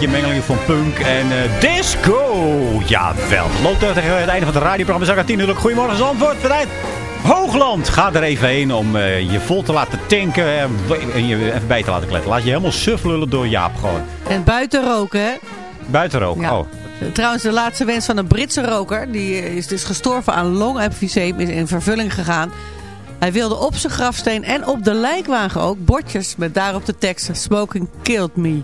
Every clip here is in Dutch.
beetje een mengeling van punk en uh, disco. Jawel. Loopt tegen het einde van het radioprogramma Zakatien natuurlijk. Goedemorgen Zandvoort. Vanuit Hoogland. Ga er even heen om uh, je vol te laten tanken en je even bij te laten kletten. Laat je helemaal sufflullen door Jaap gewoon. En buiten roken, hè? Buiten roken, ja. oh. Trouwens, de laatste wens van een Britse roker, die is dus gestorven aan longemfyseem, is in vervulling gegaan. Hij wilde op zijn grafsteen en op de lijkwagen ook bordjes met daarop de tekst Smoking killed me.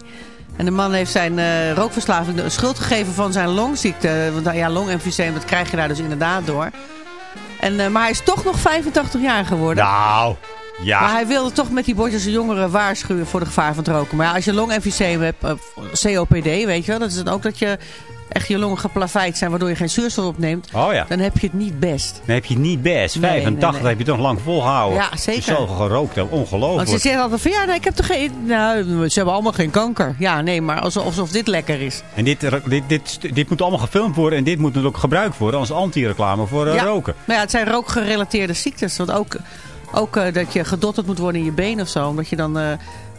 En de man heeft zijn uh, rookverslaving de schuld gegeven van zijn longziekte. Want ja, longemfyseem, dat krijg je daar dus inderdaad door. En, uh, maar hij is toch nog 85 jaar geworden. Nou, ja. Maar hij wilde toch met die bordjes de jongeren waarschuwen voor de gevaar van het roken. Maar ja, als je longemfyseem hebt, uh, COPD, weet je wel, dat is dan ook dat je echt je longen geplaveid zijn, waardoor je geen zuurstof opneemt, oh ja. dan heb je het niet best. Dan heb je het niet best. 85 heb je toch lang volgehouden. Ja, zeker. Zo gerookt, ongelooflijk. Want ze zeggen altijd van, ja, nee, ik heb toch geen... Nou, ze hebben allemaal geen kanker. Ja, nee, maar alsof, alsof dit lekker is. En dit, dit, dit, dit moet allemaal gefilmd worden en dit moet natuurlijk gebruikt worden als anti-reclame voor uh, ja. roken. Maar ja, het zijn rookgerelateerde ziektes. Want ook, ook uh, dat je gedotterd moet worden in je been of zo. Omdat je dan... Uh,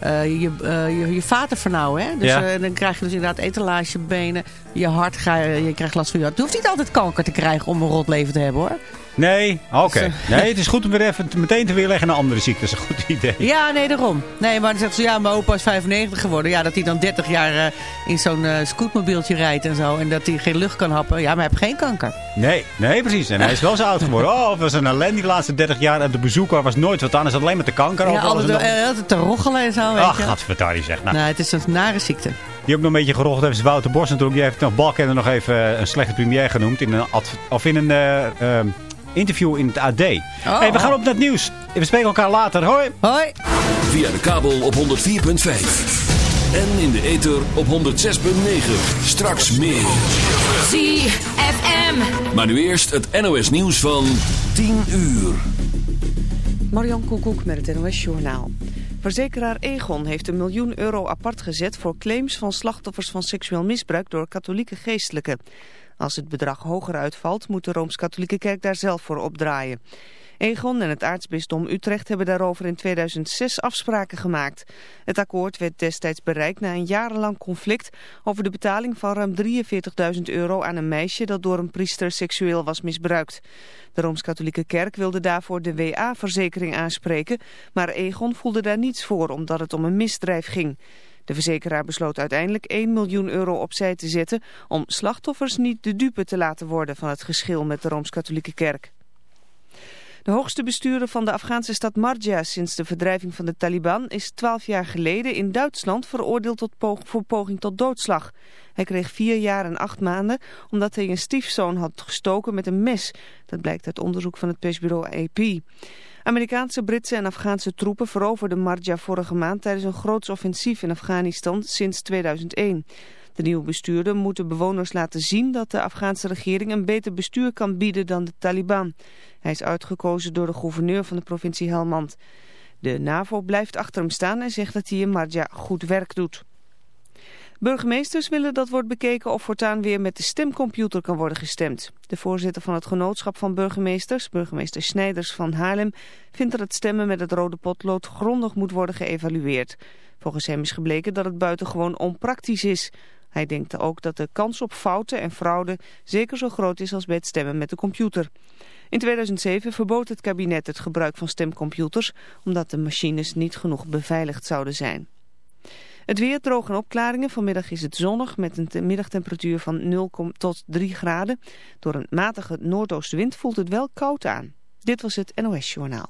uh, je, uh, je, je vaten vernauwen. Hè? Dus ja. uh, dan krijg je dus inderdaad etalagebenen. Je hart, ga, je krijgt last van je hart. Je hoeft niet altijd kanker te krijgen om een rot leven te hebben hoor. Nee, oké. Okay. Nee, het is goed om weer even meteen te weerleggen naar andere ziektes. Dat is een goed idee. Ja, nee, daarom. Nee, maar dan zegt ze, ja, mijn opa is 95 geworden. Ja, dat hij dan 30 jaar in zo'n scootmobieltje rijdt en zo. En dat hij geen lucht kan happen. Ja, maar hij heeft geen kanker. Nee, nee, precies. En hij is wel zo oud geworden. Oh, het was een ellende de laatste 30 jaar. En de bezoeker was nooit wat anders. Alleen met de kanker. Ja, altijd, dan... altijd te rochelen en zo. Ach, gadverdarrie zeg. Nou. nou, het is een nare ziekte. Die ook nog een beetje gerocht heeft is Wouter Bos natuurlijk. Die heeft nog Balkenende nog even een slechte premier genoemd. In een, of in een uh, interview in het AD. Oh. Hey, we gaan op naar het nieuws. We spreken elkaar later. Hoi. Hoi. Via de kabel op 104.5. En in de ether op 106.9. Straks meer. ZFM. Maar nu eerst het NOS nieuws van 10 uur. Marian Koekoek met het NOS Journaal. Verzekeraar Egon heeft een miljoen euro apart gezet voor claims van slachtoffers van seksueel misbruik door katholieke geestelijken. Als het bedrag hoger uitvalt, moet de Rooms-Katholieke Kerk daar zelf voor opdraaien. Egon en het aartsbisdom Utrecht hebben daarover in 2006 afspraken gemaakt. Het akkoord werd destijds bereikt na een jarenlang conflict over de betaling van ruim 43.000 euro aan een meisje dat door een priester seksueel was misbruikt. De Rooms-Katholieke Kerk wilde daarvoor de WA-verzekering aanspreken, maar Egon voelde daar niets voor omdat het om een misdrijf ging. De verzekeraar besloot uiteindelijk 1 miljoen euro opzij te zetten om slachtoffers niet de dupe te laten worden van het geschil met de Rooms-Katholieke Kerk. De hoogste bestuurder van de Afghaanse stad Marja sinds de verdrijving van de Taliban is twaalf jaar geleden in Duitsland veroordeeld tot voor poging tot doodslag. Hij kreeg vier jaar en acht maanden omdat hij een stiefzoon had gestoken met een mes. Dat blijkt uit onderzoek van het persbureau AP. Amerikaanse, Britse en Afghaanse troepen veroverden Marja vorige maand tijdens een groots offensief in Afghanistan sinds 2001. De nieuwe bestuurder moet de bewoners laten zien dat de Afghaanse regering een beter bestuur kan bieden dan de Taliban. Hij is uitgekozen door de gouverneur van de provincie Helmand. De NAVO blijft achter hem staan en zegt dat hij in Marja goed werk doet. Burgemeesters willen dat wordt bekeken of voortaan weer met de stemcomputer kan worden gestemd. De voorzitter van het genootschap van burgemeesters, burgemeester Snijders van Haarlem, vindt dat het stemmen met het rode potlood grondig moet worden geëvalueerd. Volgens hem is gebleken dat het buitengewoon onpraktisch is. Hij denkt ook dat de kans op fouten en fraude zeker zo groot is als bij het stemmen met de computer. In 2007 verbood het kabinet het gebruik van stemcomputers omdat de machines niet genoeg beveiligd zouden zijn. Het weer droog en opklaringen. Vanmiddag is het zonnig met een middagtemperatuur van 0 tot 3 graden. Door een matige noordoostenwind voelt het wel koud aan. Dit was het NOS Journaal.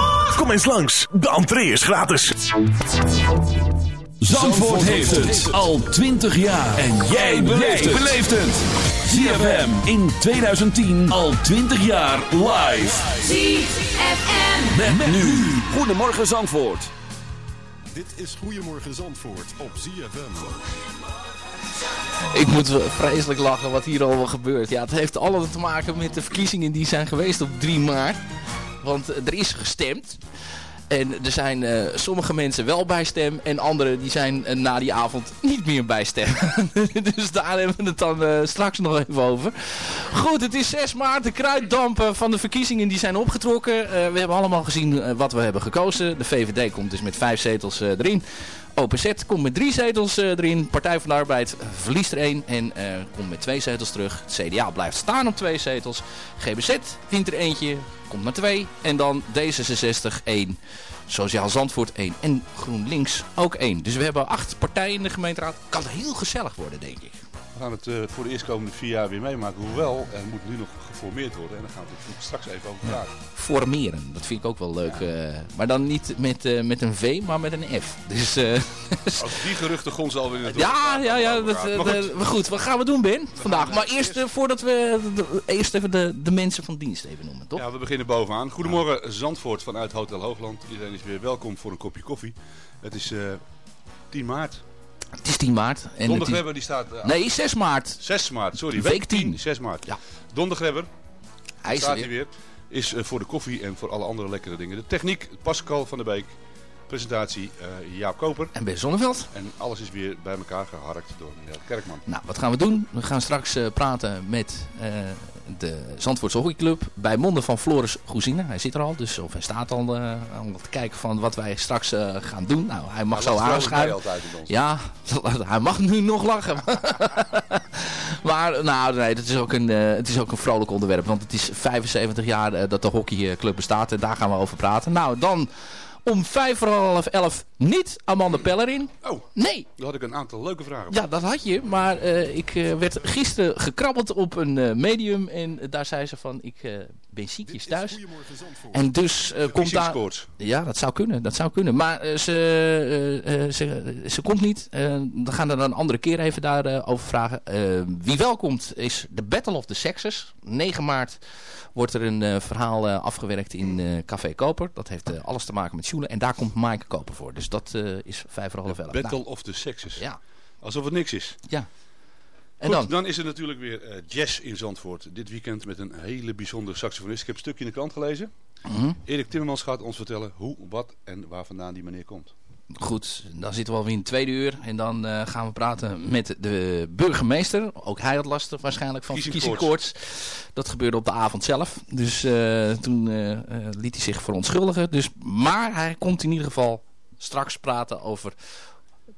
Kom eens langs, de entree is gratis. Zandvoort heeft het al 20 jaar. En jij beleeft het. ZFM in 2010 al 20 jaar live. ZFM. Met, met nu. Goedemorgen Zandvoort. Dit is Goedemorgen Zandvoort op ZFM. Ik moet vreselijk lachen wat hier allemaal gebeurt. Ja, het heeft allemaal te maken met de verkiezingen die zijn geweest op 3 maart. Want er is gestemd. En er zijn uh, sommige mensen wel bij stem en anderen die zijn uh, na die avond niet meer bij stem. dus daar hebben we het dan uh, straks nog even over. Goed, het is 6 maart. De kruiddampen van de verkiezingen die zijn opgetrokken. we hebben allemaal gezien wat we hebben gekozen. De VVD komt dus met 5 zetels erin. OPZ komt met drie zetels erin. Partij van de Arbeid verliest er één en komt met twee zetels terug. Het CDA blijft staan op twee zetels. GBZ wint er eentje, komt naar twee. En dan D66 één. Sociaal Zandvoort 1 en GroenLinks ook 1. Dus we hebben acht partijen in de gemeenteraad. Kan heel gezellig worden, denk ik. We gaan het uh, voor de eerstkomende vier jaar weer meemaken. Hoewel, er moet nu nog geformeerd worden. En daar gaan we het straks even over praten. Ja. Formeren, dat vind ik ook wel leuk. Ja. Uh, maar dan niet met, uh, met een V, maar met een F. Dus, Als die geruchten gonzen alweer in het Ja, ja, ja. Dat, maar, goed. maar goed, wat gaan we doen, Ben, vandaag? Maar eerst, voordat we de, eerst even de, de mensen van dienst even noemen, toch? Ja, we beginnen bovenaan. Goedemorgen Zandvoort vanuit Hotel Hoogland. Iedereen is weer welkom voor een kopje koffie. Het is 10 maart. Het is 10 maart. En Donderdagrebber die staat... Uh, nee, 6 maart. 6 maart, sorry. Week 10. 6 maart. Ja. Donderdagrebber. Hij staat hier weer. Is uh, voor de koffie en voor alle andere lekkere dingen. De techniek, Pascal van der Beek. Presentatie, uh, Jaap Koper. En Ben Zonneveld. En alles is weer bij elkaar geharkt door meneer Kerkman. Nou, wat gaan we doen? We gaan straks praten met de Zandvoortse hockeyclub bij monden van Floris Goezine. Hij zit er al, dus of hij staat al, uh, al te kijken van wat wij straks uh, gaan doen. Nou, hij mag hij zo aanschuiven. Ja, hij mag nu nog lachen. maar nou, nee, het is, ook een, uh, het is ook een vrolijk onderwerp. Want het is 75 jaar dat de hockeyclub bestaat en daar gaan we over praten. Nou, dan... Om vijf voor half elf niet Amanda Pellerin. Oh, nee. Daar had ik een aantal leuke vragen. Ja, dat had je. Maar uh, ik uh, werd gisteren gekrabbeld op een uh, medium. En daar zei ze van, ik ben ziekjes thuis. En dus komt daar... Ja, dat zou kunnen. Dat zou kunnen. Maar ze, ze, ze komt niet. dan gaan we dan een andere keer even daarover over vragen. wie wel komt is de Battle of the Sexes. 9 maart wordt er een uh, verhaal uh, afgewerkt in uh, Café Koper. Dat heeft alles te maken met Sjoelen. En daar komt Maaike Koper voor. Dus dat is vijf voor half elf. Battle nou. of the Sexes. Ja. Alsof het niks is. Ja. En Goed, dan? dan is er natuurlijk weer jazz in Zandvoort. Dit weekend met een hele bijzondere saxofonist. Ik heb een stukje in de krant gelezen. Mm -hmm. Erik Timmermans gaat ons vertellen hoe, wat en waar vandaan die meneer komt. Goed, dan zitten we alweer in het tweede uur. En dan uh, gaan we praten met de burgemeester. Ook hij had last waarschijnlijk van verkiezingkoorts. Dat gebeurde op de avond zelf. Dus uh, toen uh, liet hij zich verontschuldigen. Dus, maar hij komt in ieder geval straks praten over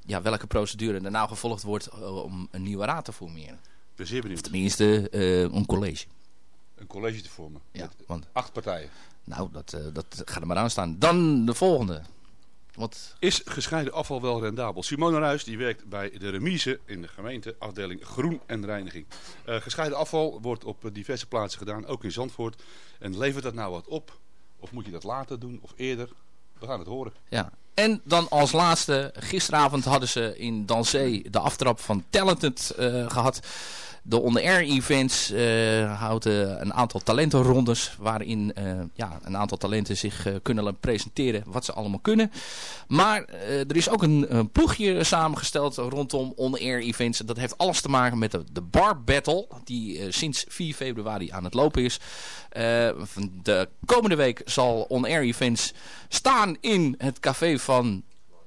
ja, welke procedure er nou gevolgd wordt om een nieuwe raad te formeren. Ik ben zeer benieuwd. Of tenminste een college. Een college te vormen. Ja, want, acht partijen. Nou, dat, dat gaat er maar aan staan. Dan de volgende. Wat? Is gescheiden afval wel rendabel? Simone Ruijs die werkt bij de remise in de gemeente, afdeling groen en reiniging. Uh, gescheiden afval wordt op diverse plaatsen gedaan, ook in Zandvoort. En levert dat nou wat op? Of moet je dat later doen of eerder? We gaan het horen. Ja. En dan als laatste, gisteravond hadden ze in Danzee de aftrap van Talented uh, gehad. De on-air events uh, houden een aantal talentenrondes waarin uh, ja, een aantal talenten zich kunnen presenteren wat ze allemaal kunnen. Maar er is ook een, een, ploegje samengesteld rondom on-air events. Dat heeft alles te maken met de, de Bar Battle die sinds 4 februari aan het lopen is. de komende week zal on-air events staan in het café van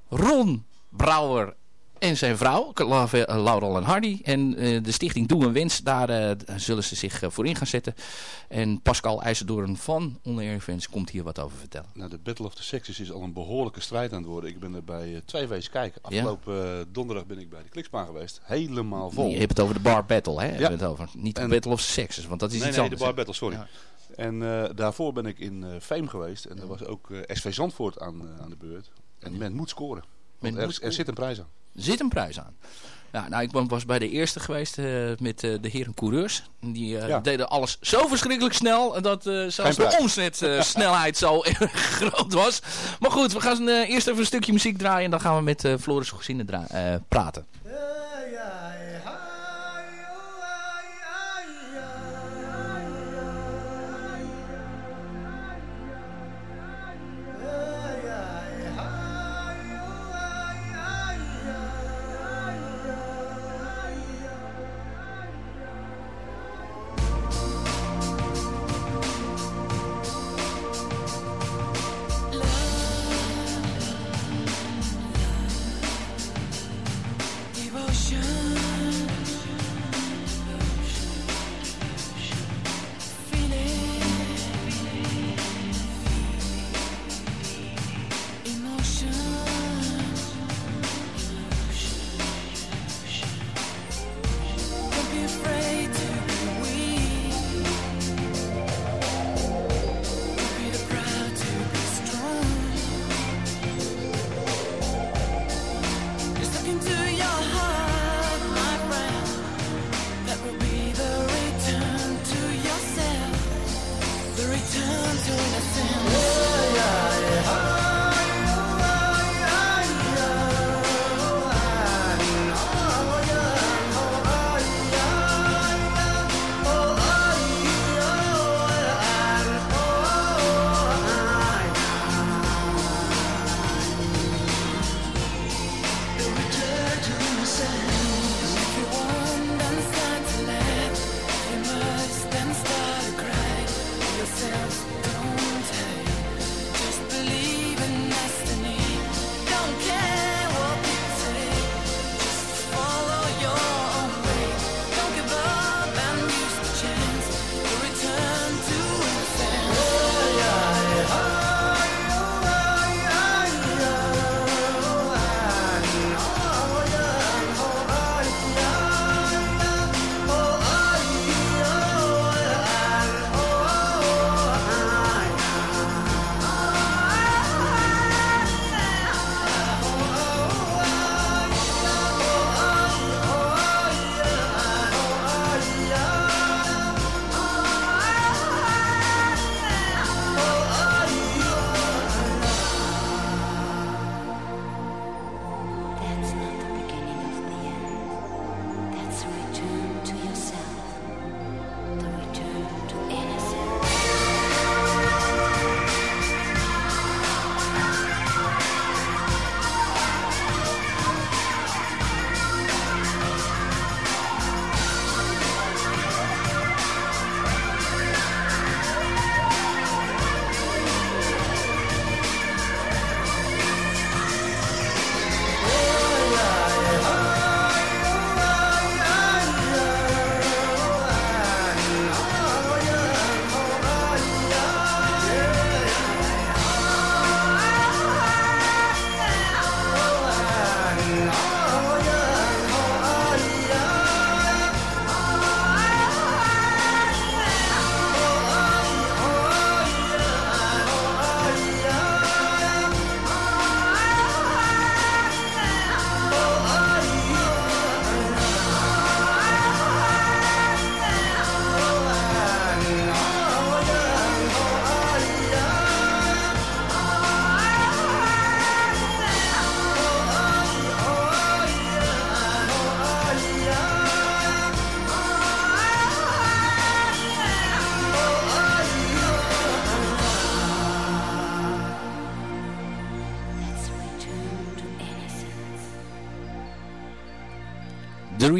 Ron Brouwer en zijn vrouw, eh, Laurel en Hardy. En de stichting Doe een Wens, daar zullen ze zich voor in gaan zetten. En Pascal IJzerdoorn van Onder Events komt hier wat over vertellen. Nou, de Battle of the Sexes is al een behoorlijke strijd aan het worden. Ik ben er bij twee wezen kijken. Afgelopen donderdag ben ik bij de Kliksbaan geweest. Helemaal vol. je hebt het over de Bar Battle, hè? Ja. Het over. Niet de Battle of the Sexes, want dat is nee, iets nee, anders. de Bar Battle, sorry. En uh, daarvoor ben ik in uh, Veem geweest. En er was ook uh, SV Zandvoort aan, aan de beurt. En men moet scoren. Men er, er, zit een prijs aan. Er zit een prijs aan. Ja, nou, ik was bij de eerste geweest met de heren coureurs. Die ja. deden alles zo verschrikkelijk snel. Dat zelfs de omzetsnelheid zo groot was. Maar goed, we gaan eerst even een stukje muziek draaien. En dan gaan we met Floris Gozine praten.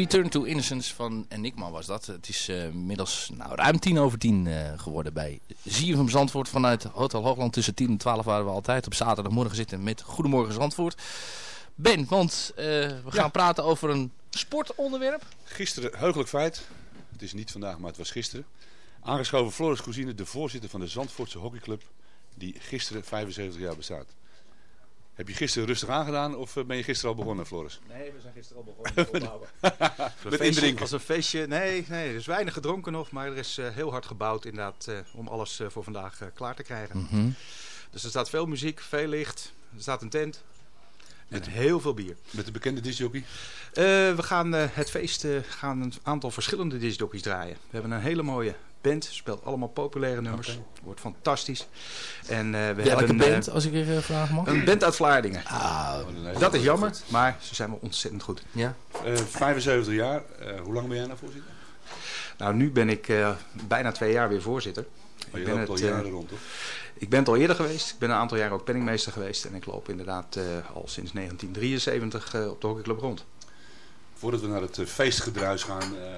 Return to Innocence van Enigma was dat. Het is uh, inmiddels nou, ruim tien over tien uh, geworden bij ZFM Zandvoort. Vanuit Hotel Hoogland tussen 10 en 12 waren we altijd op zaterdagmorgen zitten met Goedemorgen Zandvoort. Ben, want eh, we gaan praten over een sportonderwerp. Gisteren, heugelijk feit. Het is niet vandaag, maar het was gisteren. Aangeschoven Floris Cousine, de voorzitter van de Zandvoortse hockeyclub. Die gisteren 75 jaar bestaat. Heb je gisteren rustig aangedaan of eh, ben je gisteren al begonnen, Floris? Nee, we zijn gisteren al begonnen. Met indrinken. Als een feestje. Nee, nee, er is weinig gedronken nog. Maar er is eh, heel hard gebouwd inderdaad eh, om alles eh, voor vandaag eh, klaar te krijgen. Mhm. Dus er staat veel muziek, veel licht. Er staat een tent. En heel veel bier. Met de bekende discjockey? Eh, we gaan eh, het feest eh, gaan een aantal verschillende discjockeys draaien. We hebben een hele mooie band. Speelt allemaal populaire nummers. Wordt fantastisch. En eh, we Welke hebben eh, band, als ik weer vragen mag? Een band uit Vlaardingen. Ah, dat is jammer, maar ze zijn wel ontzettend goed. Ja. Eh, 75 jaar. Eh, hoe lang ben jij nou voorzitter? Nou, nu ben ik eh, bijna twee jaar weer voorzitter. Maar je Ik ben loopt al het, eh, jaren rond, toch? Ik ben het al eerder geweest. Ik ben een aantal jaar ook penningmeester geweest. En ik loop inderdaad eh, al sinds 1973 eh, op de hockeyclub rond. Voordat we naar het eh, feestgedruis gaan, eh,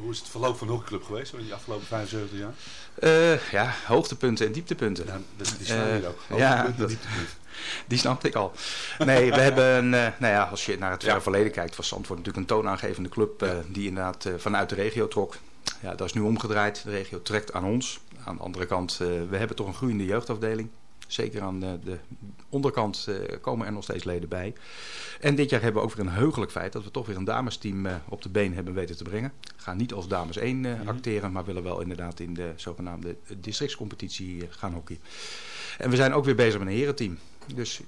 hoe is het verloop van de hockeyclub geweest in die afgelopen 75 jaar? Eh, ja, hoogtepunten en dieptepunten. Dat- die Eh, hier ook. ja, dat, dieptepunten. die snapte ik al. Nee, we hebben, een, eh, nou ja, als je naar het Ja. verleden kijkt, was Zandvoort natuurlijk een toonaangevende club eh, die inderdaad eh, vanuit de regio trok. Ja, dat is nu omgedraaid. De regio trekt aan ons. Aan de andere kant, eh, we hebben toch een groeiende jeugdafdeling. Zeker aan de, de onderkant eh, komen er nog steeds leden bij. En dit jaar hebben we ook weer een heugelijk feit dat we toch weer een damesteam eh, op de been hebben weten te brengen. Gaan niet als dames 1 eh, acteren, maar willen wel inderdaad in de zogenaamde districtscompetitie gaan hockeyen. En we zijn ook weer bezig met een herenteam. Dus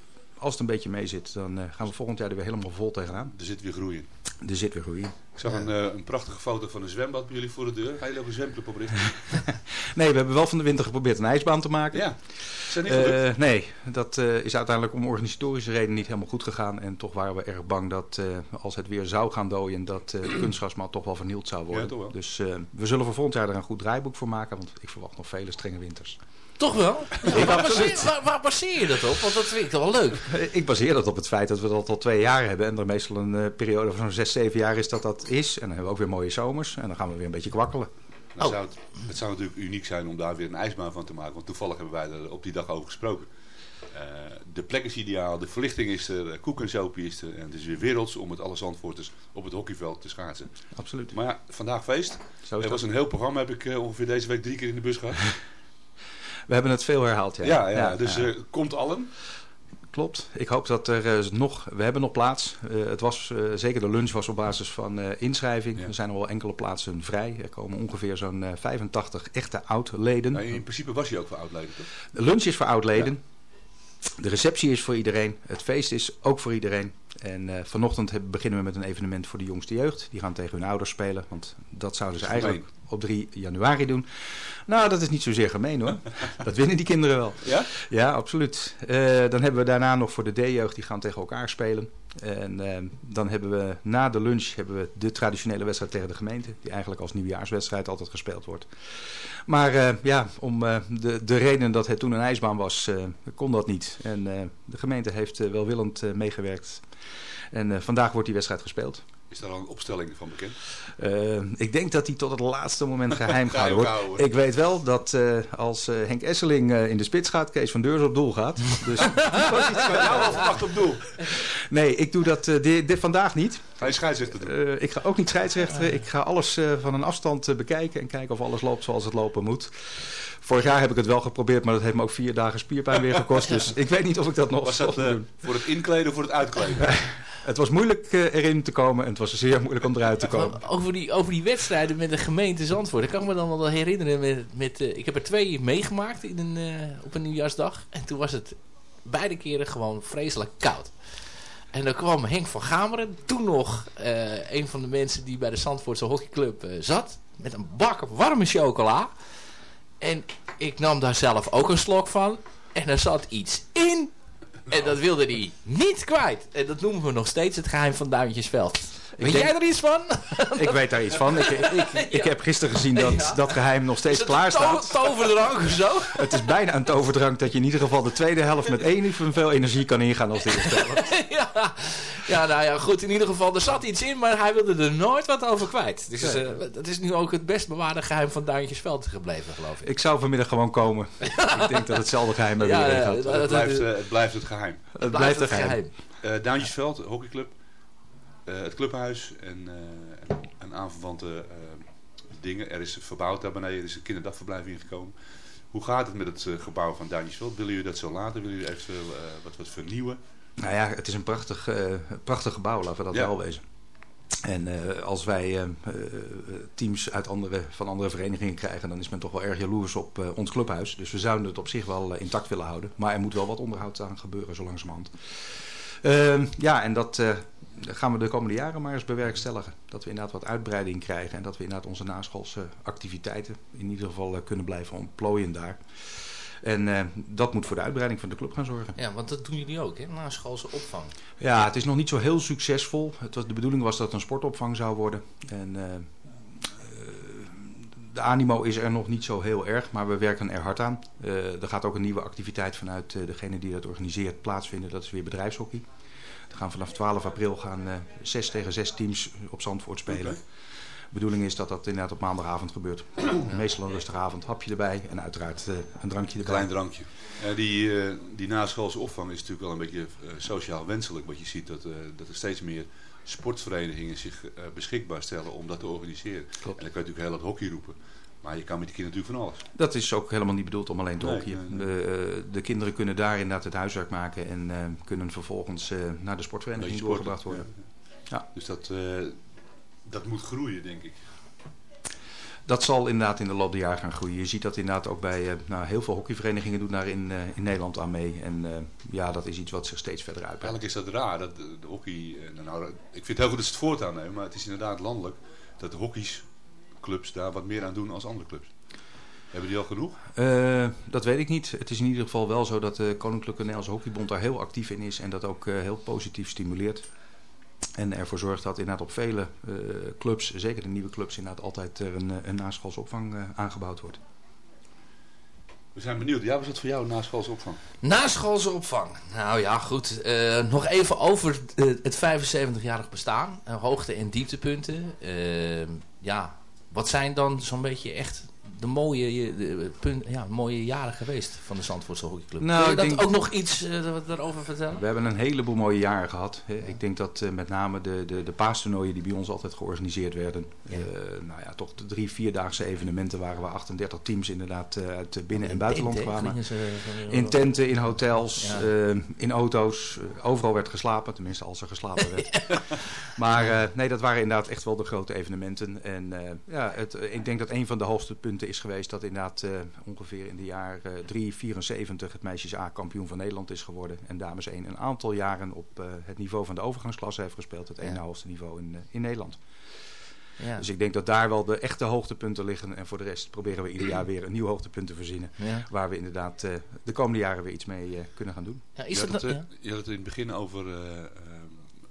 als het een beetje mee zit, dan eh, gaan we volgend jaar er weer helemaal vol tegenaan. Er zit weer groei in. Er zit weer groei in. Ik zag een, eh, een prachtige foto van een zwembad bij jullie voor de deur. Ga je ook een zwemclub oprichten? Nee, we hebben wel van de winter geprobeerd een ijsbaan te maken. Ja, is dat niet gelukt? Eh, nee, dat eh, is uiteindelijk om organisatorische redenen niet helemaal goed gegaan. En toch waren we erg bang dat eh, als het weer zou gaan dooien, dat eh de kunstgrasmat toch wel vernield zou worden. Ja, toch wel. Dus eh, we zullen voor volgend jaar er een goed draaiboek voor maken, want ik verwacht nog vele strenge winters. Toch wel? Ik waar, baseer, waar, waar baseer je dat op? Want dat vind ik toch wel leuk. Ik baseer dat op het feit dat we dat al twee jaar hebben. En er meestal een eh, periode van zo'n zes, zeven jaar is dat dat is. En dan hebben we ook weer mooie zomers. En dan gaan we weer een beetje kwakkelen. Nou, Oh. zou het, het zou natuurlijk uniek zijn om daar weer een ijsbaan van te maken. Want toevallig hebben wij er op die dag over gesproken. Eh, de plek is ideaal, de verlichting is er, koek en sopie is er. En het is weer werelds om het alle Zandvoorters op het hockeyveld te schaatsen. Absoluut. Maar ja, vandaag feest. Er was een heel programma, heb ik eh, ongeveer deze week drie keer in de bus gehad. We hebben het veel herhaald, ja. Ja, ja, dus eh, komt allen. Klopt. Ik hoop dat er eh, nog... We hebben nog plaats. Eh, het was, zeker de lunch was op basis van inschrijving. Ja. Er zijn wel enkele plaatsen vrij. Er komen ongeveer zo'n eh, 85 echte oud-leden. Nou, in principe was hij ook voor oudleden, toch? De lunch is voor oud-leden. De receptie is voor iedereen. Het feest is ook voor iedereen. En vanochtend beginnen we met een evenement voor de jongste jeugd. Die gaan tegen hun ouders spelen. Want dat zouden ze eigenlijk op 3 januari doen. Nou, dat is niet zozeer gemeen hoor. dat winnen die kinderen wel. Ja? Ja, absoluut. Eh, dan hebben we daarna nog voor de D-jeugd. Die gaan tegen elkaar spelen. En eh, dan hebben we na de lunch hebben we de traditionele wedstrijd tegen de gemeente. Die eigenlijk als nieuwjaarswedstrijd altijd gespeeld wordt. Maar eh, ja, om de, de reden dat het toen een ijsbaan was, kon dat niet. En de gemeente heeft welwillend meegewerkt. En vandaag wordt die wedstrijd gespeeld. Is daar al een opstelling van bekend? Eh, ik denk dat die tot het laatste moment geheim Geheim gehouden wordt. gehouden wordt. Ik weet wel dat eh, als eh, Henk Esseling in de spits gaat, Kees van Deurs op doel gaat. Dus jou al verwacht op doel. nee, ik doe dat dit, dit vandaag niet. Ga je scheidsrechter doen? Ik ga ook niet scheidsrechteren. Ik ga alles van een afstand bekijken en kijken of alles loopt zoals het lopen moet. Vorig jaar heb ik het wel geprobeerd, maar dat heeft me ook vier dagen spierpijn weer gekost. Dus ik weet niet of ik dat nog Was dat doen. voor het inkleden of voor het uitkleden? Het was moeilijk eh, erin te komen en het was zeer moeilijk om eruit te komen. Over die, over die wedstrijden met de gemeente Zandvoort. Ik kan me dan wel herinneren. Met, met, eh, ik heb er twee meegemaakt in een, eh, op een nieuwjaarsdag. En toen was het beide keren gewoon vreselijk koud. En dan kwam Henk van Gameren. Toen nog een van de mensen die bij de Zandvoortse hockeyclub zat. Met een bak warme chocola. En ik nam daar zelf ook een slok van. En er zat iets in. En dat wilde hij niet kwijt. En dat noemen we nog steeds het geheim van Duintjesveld. Weet jij er iets van? Ik weet daar iets van. Ik, ik, ik heb gisteren gezien dat Ja. dat geheim nog steeds Is het klaar een staat. to- toverdrank of zo? Het is bijna een toverdrank dat je in ieder geval de tweede helft met evenveel energie kan ingaan als de eerste helft. ja. ja, nou ja, goed. In ieder geval, er zat iets in, maar hij wilde er nooit wat over kwijt. Dus Nee. eh, dat is nu ook het best bewaarde geheim van Duintjesveld gebleven, geloof ik. Ik zou vanmiddag gewoon komen. ik denk dat hetzelfde geheim er Ja, weer gaat. dat- Het blijft, eh, het blijft het geheim. Het blijft een geheim. Eh Duintjesveld, hockeyclub. Eh, het clubhuis en, eh, en, aanverwante eh, dingen. Er is verbouwd daar beneden, er is een kinderdagverblijf ingekomen. Hoe gaat het met het gebouw van Duintjesveld? Willen jullie dat zo laten? Willen jullie eventueel wat, wat vernieuwen? Nou ja, het is een prachtig, prachtig gebouw, laten we dat Ja. wel wezen. En als wij teams uit andere, van andere verenigingen krijgen, dan is men toch wel erg jaloers op ons clubhuis. Dus we zouden het op zich wel intact willen houden. Maar er moet wel wat onderhoud aan gebeuren, zo langzamerhand. Ehm, ja, en dat gaan we de komende jaren maar eens bewerkstelligen. Dat we inderdaad wat uitbreiding krijgen en dat we inderdaad onze naschoolse activiteiten in ieder geval eh, kunnen blijven ontplooien daar. En eh, dat moet voor de uitbreiding van de club gaan zorgen. Ja, want dat doen jullie ook, hè? Na schoolse opvang. Ja, het is nog niet zo heel succesvol. Het was, de bedoeling was dat het een sportopvang zou worden. En eh, de animo is er nog niet zo heel erg, maar we werken er hard aan. Er gaat ook een nieuwe activiteit vanuit degene die dat organiseert plaatsvinden. Dat is weer bedrijfshockey. Er gaan vanaf 12 april gaan eh, zes tegen zes teams op Zandvoort spelen. De bedoeling is dat dat inderdaad op maandagavond gebeurt. Meestal een rustige avond, hapje erbij en uiteraard eh, een drankje erbij. Klein drankje. Die, eh, die naschoolse opvang is natuurlijk wel een beetje sociaal wenselijk. Wat je ziet dat, dat er steeds meer sportverenigingen zich beschikbaar stellen om dat te organiseren. En dan kan je natuurlijk heel wat hockey roepen. Maar je kan met die kinderen natuurlijk van alles. Dat is ook helemaal niet bedoeld om alleen te Nee, De, eh, de kinderen kunnen daar inderdaad het huiswerk maken en eh, kunnen vervolgens eh, naar de sportvereniging doorgebracht worden. Ja. Dus dat, eh, dat moet groeien, denk ik. Dat zal inderdaad in de loop der jaren gaan groeien. Je ziet dat inderdaad ook bij eh, nou, heel veel hockeyverenigingen doen daar in, eh, in Nederland aan mee. En eh, ja, dat is iets wat zich steeds verder uitbreidt. Eigenlijk is dat raar. Dat de, de hockey, eh, nou, ik vind het heel goed dat ze het voortaan nemen. Maar het is inderdaad landelijk dat de hockeyclubs daar wat meer aan doen als andere clubs. Hebben die al genoeg? Eh, dat weet ik niet. Het is in ieder geval wel zo dat de Koninklijke Nederlandse Hockeybond daar heel actief in is en dat ook eh, heel positief stimuleert. En ervoor zorgt dat inderdaad op vele eh, clubs, zeker de nieuwe clubs, inderdaad altijd er een, een naschoolse opvang eh, aangebouwd wordt. We zijn benieuwd. Ja, was dat voor jou naschoolse opvang? Naschoolse opvang. Nou ja, goed. eh, nog even over het 75-jarig bestaan. Hoogte- en dieptepunten. Ja, wat zijn dan zo'n beetje echt de mooie, de, punt, ja, mooie jaren geweest van de Zandvoortse hockeyclub? Nou, Kun je dat denk- ook nog iets eh, daarover vertellen? We hebben een heleboel mooie jaren gehad. Ik denk dat eh, met name de, de, de paastoernooien die bij ons altijd georganiseerd werden. eh, nou ja, toch de drie, vierdaagse evenementen waren waar 38 teams inderdaad uit binnen- en buitenland tenten, kwamen. ze- In tenten, in hotels, Ja. in auto's. overal werd geslapen, tenminste als er geslapen werd. maar nee, dat waren inderdaad echt wel de grote evenementen. En ja, het, ik denk dat een van de hoogste punten is geweest dat inderdaad eh, ongeveer in de jaar eh 374 het meisjes A kampioen van Nederland is geworden. En dames 1 een aantal jaren op eh, het niveau van de overgangsklasse heeft gespeeld. Het ene hoogste niveau in, eh, in Nederland. Ja. Dus ik denk dat daar wel de echte hoogtepunten liggen. En voor de rest proberen we ieder jaar weer een nieuw hoogtepunt te verzinnen. Ja. Waar we inderdaad eh, de komende jaren weer iets mee eh, kunnen gaan doen. Ja, je, had het, eh, je had het in het begin over eh, ehm,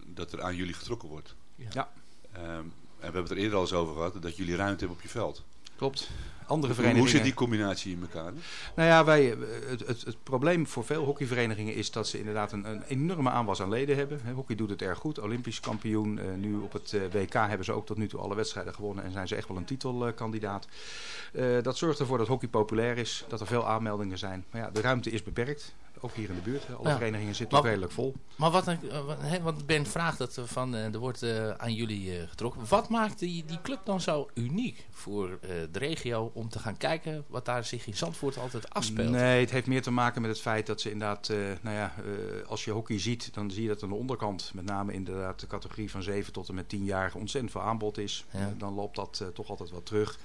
dat er aan jullie getrokken wordt. Ja. Ehm, en we hebben het er eerder al eens over gehad dat jullie ruimte hebben op je veld. Klopt. Andere Hoe- zit die combinatie in elkaar? Nou ja, wij, eh, het, het, het probleem voor veel hockeyverenigingen is dat ze inderdaad een, een enorme aanwas aan leden hebben. Hockey doet het erg goed, Olympisch kampioen. Eh, nu op het eh, WK hebben ze ook tot nu toe alle wedstrijden gewonnen en zijn ze echt wel een titelkandidaat. Dat zorgt ervoor dat hockey populair is, dat er veel aanmeldingen zijn. Maar ja, de ruimte is beperkt, ook hier in de buurt. Alle Ja. verenigingen zitten Maar- redelijk vol. Maar wat, een- eh, want Ben vraagt het eh, van, eh, er wordt aan jullie getrokken. Wat maakt die, die club dan zo uniek voor de regio om te gaan kijken wat daar zich in Zandvoort altijd afspeelt? Nee, het heeft meer te maken met het feit dat ze inderdaad, nou ja, als je hockey ziet, dan zie je dat aan de onderkant, met name inderdaad de categorie van 7 tot en met 10 jaar, ontzettend veel aanbod is. Ja. Dan loopt dat toch altijd wat terug.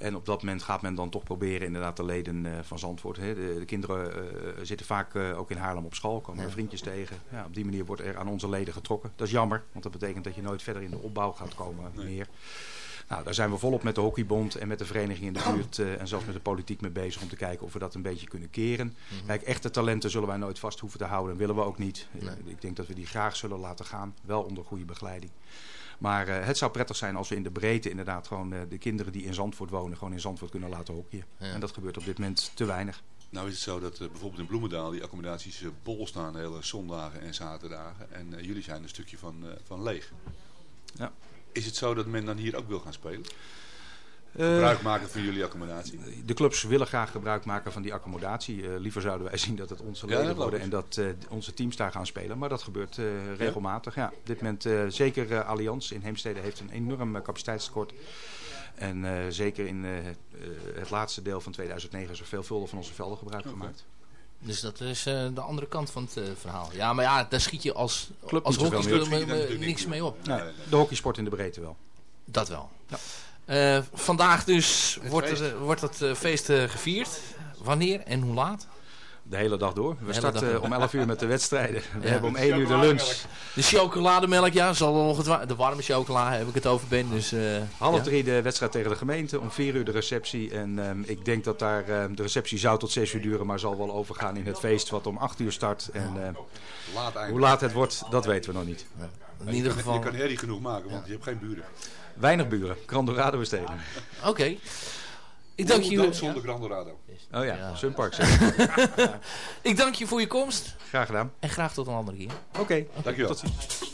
En op dat moment gaat men dan toch proberen inderdaad de leden eh, van Zandvoort. Hè. De, de kinderen eh, zitten vaak eh, ook in Haarlem op school, komen Ja. er vriendjes tegen. Ja, op die manier wordt er aan onze leden getrokken. Dat is jammer, want dat betekent dat je nooit verder in de opbouw gaat komen meer. Nou, daar zijn we volop met de hockeybond en met de vereniging in de buurt eh, en zelfs met de politiek mee bezig om te kijken of we dat een beetje kunnen keren. Mhm. Kijk, echte talenten zullen wij nooit vast hoeven te houden en willen we ook niet. Eh, Ik denk dat we die graag zullen laten gaan, wel onder goede begeleiding. Maar eh, het zou prettig zijn als we in de breedte inderdaad gewoon eh, de kinderen die in Zandvoort wonen, gewoon in Zandvoort kunnen laten hockeyen. Ja. En dat gebeurt op dit moment te weinig. Nou is het zo dat eh, bijvoorbeeld in Bloemendaal die accommodaties bol staan hele zondagen en zaterdagen. En eh, jullie zijn een stukje van, eh, van leeg. Ja. Is het zo dat men dan hier ook wil gaan spelen? Eh, Gebruik maken van jullie accommodatie? De clubs willen graag gebruik maken van die accommodatie. Eh, liever zouden wij zien dat het onze leden worden en dat eh, onze teams daar gaan spelen. Maar dat gebeurt regelmatig. Ja. Op dit moment zeker Allianz in Heemstede heeft een enorm capaciteitstekort. En zeker in het laatste deel van 2009 is er veelvuldig van onze velden gebruik gemaakt. Dus dat is eh, de andere kant van het eh, verhaal. Ja, maar ja, daar schiet je als, Club als Natuurlijk niks mee op. Nee, de hockeysport in de breedte wel. Dat wel. Ja. Eh, vandaag dus wordt, feest. er, wordt het eh, feest gevierd. Wanneer en hoe laat? De hele dag door. We starten door. om 11 uur met de wedstrijden. We Ja. hebben om 1 uur de lunch. De chocolademelk, ja, zal ongetwijfeld. De warme chocola heb ik het over ben. Dus, eh, Half ja. drie de wedstrijd tegen de gemeente, om vier uur de receptie. En ehm, ik denk dat daar ehm, de receptie zou tot zes uur duren, maar zal wel overgaan in het feest wat om acht uur start. En ehm, Laat hoe laat het wordt, dat weten we nog niet. In ieder je geval. Kan, je kan herrie genoeg maken, want je hebt geen buren. Weinig buren, Grandorado enige. Oké. Ik dank je. zonder Grandorado. Oh ja, Sunpark. ik dank je voor je komst. Graag gedaan. En graag tot een andere keer. Oké, Dankjewel. tot ziens.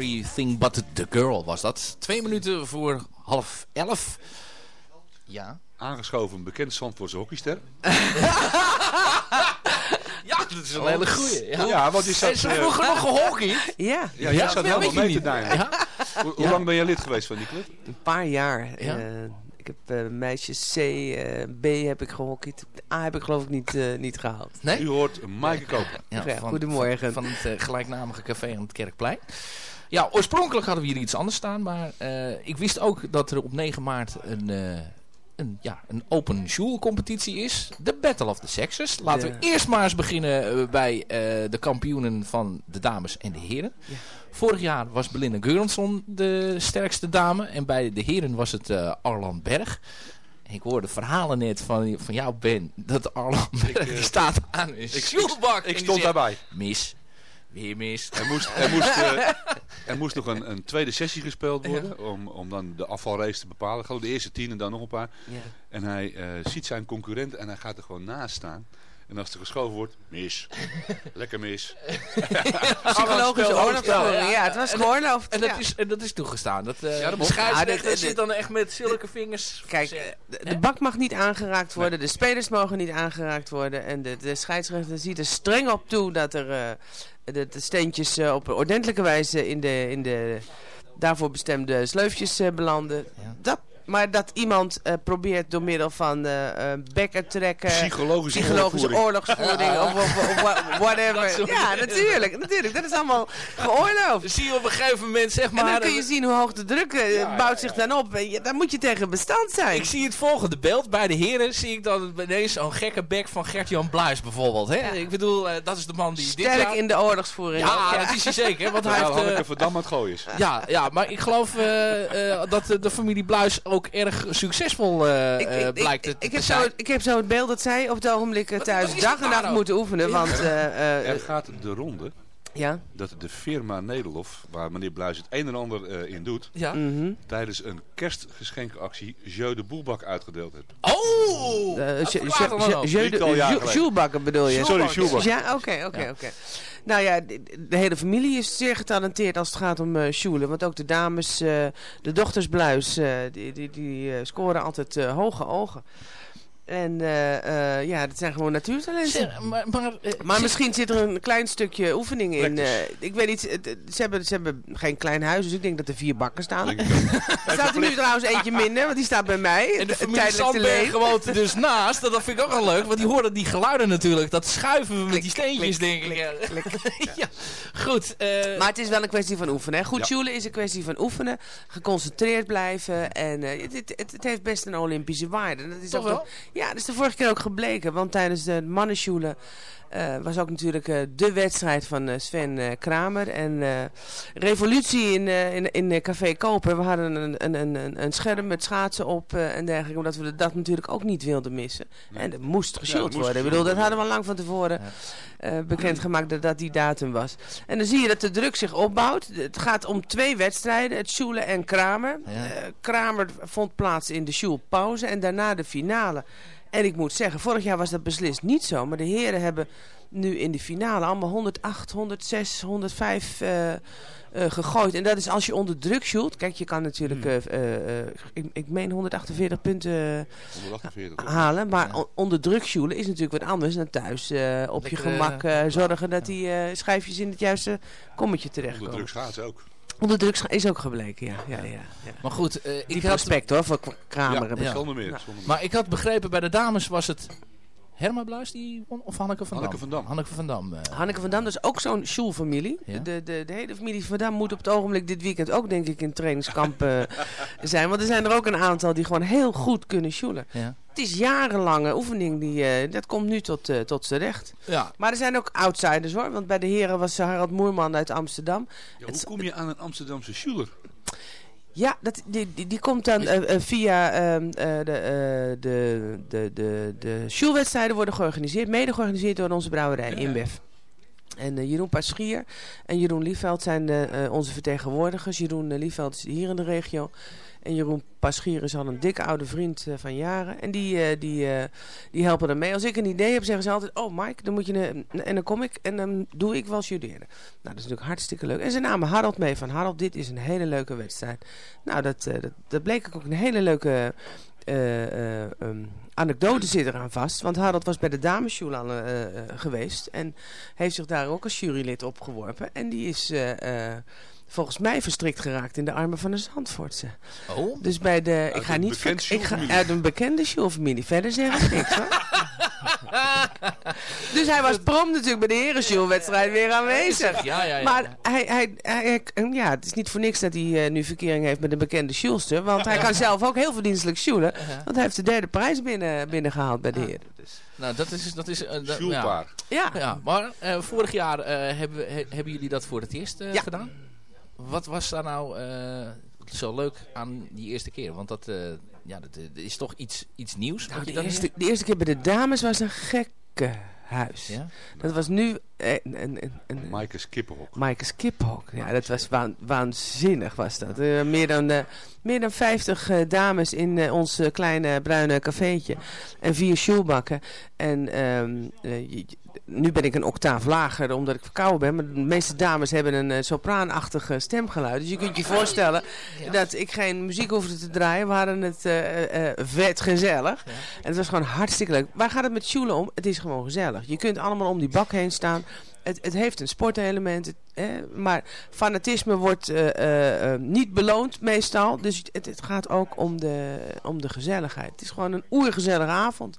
Everything But The Girl was dat. Twee minuten voor half elf. Ja. Aangeschoven bekend Zandvoortse hockeyster. Ja, dat is een hele goeie. Ja, Ja, want die zat... Is eh, vroeger nog gehockeyd? Ja, Ja, jij zat dat helemaal weet je mee te. Ja. Hoe, hoe lang ben je lid geweest van die club? Een paar jaar. Ja? Eh, ik heb eh, meisjes C, eh, B heb ik gehockeyd. A heb ik geloof ik niet, eh, niet gehaald. Nee? U hoort Maaike Koper. Ja, Ja, goedemorgen. Van, van het gelijknamige café aan het Kerkplein. Ja, oorspronkelijk hadden we hier iets anders staan. Maar eh, ik wist ook dat er op 9 maart een, eh, een, ja, een open school competitie is. De Battle of the Sexes. Laten Ja. we eerst maar eens beginnen eh, bij eh, de kampioenen van de dames en de heren. Vorig jaar was Belinda Geurensson de sterkste dame. En bij de heren was het eh, Arlan Berg. Ik hoorde verhalen net van, van jou, Ben, dat Arlan Berg die staat aan een schoolbak. en Ik die stond zegt, daarbij. Mis. Weer mis. Er moest, er moest, er moest nog een, een tweede sessie gespeeld worden. Om, om dan de afvalrace te bepalen. Ik geloof de eerste tien en dan nog een paar. Ja. En hij eh, ziet zijn concurrent en hij gaat er gewoon naast staan. En als er geschoven wordt, mis. Lekker mis. Psychologische spel- oorlogsvoering. ja. Het was En- geoorloofd. En dat, ja. is, en dat is toegestaan. Dat, eh de scheidsrechter Ja, dit- zit dan echt met zulke vingers. Kijk, de, de bak mag niet aangeraakt worden. De spelers mogen niet aangeraakt worden. En de, de scheidsrechter ziet er streng op toe dat er eh, de, de steentjes eh, op ordentelijke wijze in de, in de daarvoor bestemde sleufjes eh, belanden. Ja. Dat, maar dat iemand eh, probeert door middel van eh eh, bekken trekken, Psychologische, psychologische oorlogsvoering. of, of, whatever. Ja, natuurlijk, natuurlijk. Dat is allemaal geoorloofd. Zie je op een gegeven moment, zeg En maar... dan kun je zien hoe hoog de druk bouwt zich dan op. En daar moet je tegen bestand zijn. Ik zie het volgende beeld. Bij de heren zie ik dan ineens zo'n gekke bek van Gert-Jan Bluis bijvoorbeeld. Hè? Ik bedoel, eh, dat is de man die dit Sterk jaar... in de oorlogsvoering. Ja, ook, dat is hij zeker. Want hij heeft... eh, Hanneke Verdam aan het gooien is. ja, ja, maar ik geloof eh, eh, dat de, de familie Bluis ook erg succesvol eh, Ik, eh, ik, blijkt ik, te, ik te heb zo, zijn. ik heb zo het beeld dat zij op het ogenblik eh, thuis dag en nacht nou? moeten oefenen. Want eh, eh, Er gaat de ronde ja. dat de firma Nederlof, waar meneer Bluis het een en ander eh, in doet, Ja. Mhm. tijdens een kerstgeschenkactie Jeu de Boelbak uitgedeeld heeft. Oh! Je- je- je- je- de-. Sjoelbakken bedoel je? Sorry, Sjoelbak. Ja, oké, oké, oké. Nou ja, de, de hele familie is zeer getalenteerd als het gaat om eh sjoelen. Want ook de dames, eh, de dochters Bluis, eh, die, die, die eh, scoren altijd eh, hoge ogen. En eh, eh, ja, dat zijn gewoon natuurtalenten. Zeg, maar, maar, eh, Maar misschien zit er een klein stukje oefening in. Eh, ik weet niet, ze hebben, ze hebben geen klein huis, dus ik denk dat er vier bakken staan. Er staat er nu trouwens eentje minder, want die staat bij mij. En de familie Sandberg woont er dus naast. Dat vind ik ook wel leuk. Want die horen die geluiden natuurlijk. Dat schuiven we met die steentjes, denk ik. ja, goed. eh, Maar het is wel een kwestie van oefenen. Goed Ja. sjoelen is een kwestie van oefenen. Geconcentreerd blijven. En eh, het, het, het, het heeft best een Olympische waarde. Dat is Toch ook wel? Ja, dat is de vorige keer ook gebleken. Want tijdens de mannensjoelen eh, was ook natuurlijk eh, de wedstrijd van eh, Sven Kramer. En revolutie in, in, in Café Koper. We hadden een, een, een, een- scherm met schaatsen op en dergelijke. Omdat we dat natuurlijk ook niet wilden missen. En er moest moest worden. Ik bedoel, dat hadden we al lang van tevoren eh, bekendgemaakt dat dat die datum was. En dan zie je dat de druk zich opbouwt. Het gaat om twee wedstrijden, het Sjoelen en Kramer. Ja. Kramer vond plaats in de Sjoelpauze en daarna de finale. En ik moet zeggen, vorig jaar was dat beslist niet zo. Maar de heren hebben nu in de finale allemaal 108, 106, 105 eh, eh, gegooid. En dat is als je onder druk shoot. Kijk, je kan natuurlijk, Hmm. eh, eh, eh, ik, ik meen 148 punten eh, 148. toch? halen. Maar on- onder druk sjoelen is natuurlijk wat anders dan thuis eh, op je gemak zorgen dat die eh, schijfjes in het juiste kommetje Onder terechtkomen. druk schaatsen ook. Onder druk scha- is ook gebleken, ja. ja, ja, ja. maar goed, eh, ik Diep had, respect hoor, voor Kramer. Ja, heb ik. Ja. zonder meer. Ja. Zonder meer. maar ik had begrepen bij de dames was het Herma Bluis die won? Of Hanneke van Hanneke Dam? van Dam. Hanneke van Dam. eh. Hanneke van Dam, dat is ook zo'n Sjoel-familie. Ja. De, de, de hele familie van Dam moet op het ogenblik dit weekend ook denk ik in trainingskamp eh, zijn. Want er zijn er ook een aantal die gewoon heel goed kunnen sjoelen. ja. Het is jarenlange oefening, die, eh, dat komt nu tot, eh, tot z'n recht. ja. Maar er zijn ook outsiders hoor, want bij de heren was Harald Moerman uit Amsterdam. Ja, hoe kom je aan een Amsterdamse schuler? Ja, dat, die, die, die komt dan eh, eh, via ehm, eh, de, eh, de, de, de, de Sjoelwedstrijden worden georganiseerd, mede georganiseerd door onze brouwerij InBev. En eh, Jeroen Paschier en Jeroen Liefveld zijn de, eh, onze vertegenwoordigers. Jeroen eh, Liefveld is hier in de regio. En Jeroen Paschier is al een dikke oude vriend eh, van jaren. En die, eh, die, eh, die helpen er mee. Als ik een idee heb, zeggen ze altijd... Oh Mike, dan moet je en dan kom ik en dan doe ik wel studeren. Nou, dat is natuurlijk hartstikke leuk. En ze namen Harold mee van... Harold, dit is een hele leuke wedstrijd. Nou, dat, dat, dat bleek ook een hele leuke... eh, eh, ehm, anekdote zit eraan vast. Want Harold was bij de damesjoel eh, geweest. En heeft zich daar ook als jurylid opgeworpen. En die is volgens mij verstrikt geraakt in de armen van de Zandvoortse. Oh? Dus bij de... ik ga een niet... ik ga, uit een bekende Sjoelfamilie. Verder zeg ik niks hoor. dus hij was prompt natuurlijk bij de herensjoelwedstrijd weer aanwezig. Ja, ja, ja. Maar hij, hij, hij, hij- ja, het is niet voor niks dat hij eh, nu verkering heeft met een bekende Sjoelster. Want hij kan zelf ook heel verdienstelijk sjoelen. Want hij heeft de derde prijs binnen, binnengehaald bij de heren. Dus. Nou, dat is... Dat is dat- Sjoelpaar. Ja. Ja. ja, maar eh, vorig jaar eh, hebben, he- hebben jullie dat voor het eerst eh, Ja. gedaan? Wat was daar nou eh, zo leuk aan die eerste keer? Want dat, eh, ja, dat, eh, is toch iets, iets nieuws? Nou, de, eerste, de eerste keer bij de dames was een gekke huis. Ja? Dat was nu eh, Maaike's Kippenhok. Maaike's Kiphok. Ja, dat was waan- waanzinnig was dat. Eh, meer, dan, eh, meer dan 50 eh, dames in eh, ons kleine bruine cafeetje. En vier sjoelbakken. En ehm, eh, je- nu ben ik een octaaf lager omdat ik verkouden ben. Maar de meeste dames hebben een uh, sopraanachtig stemgeluid. Dus je kunt je voorstellen dat ik geen muziek hoefde te draaien. We hadden het eh, eh, vet gezellig. En het was gewoon hartstikke leuk. Waar gaat het met sjoelen om? Het is gewoon gezellig. Je kunt allemaal om die bak heen staan. Het, het heeft een sportelement, eh, maar fanatisme wordt eh, niet beloond meestal. Dus het, het gaat ook om de, om de gezelligheid. Het is gewoon een oergezellige avond.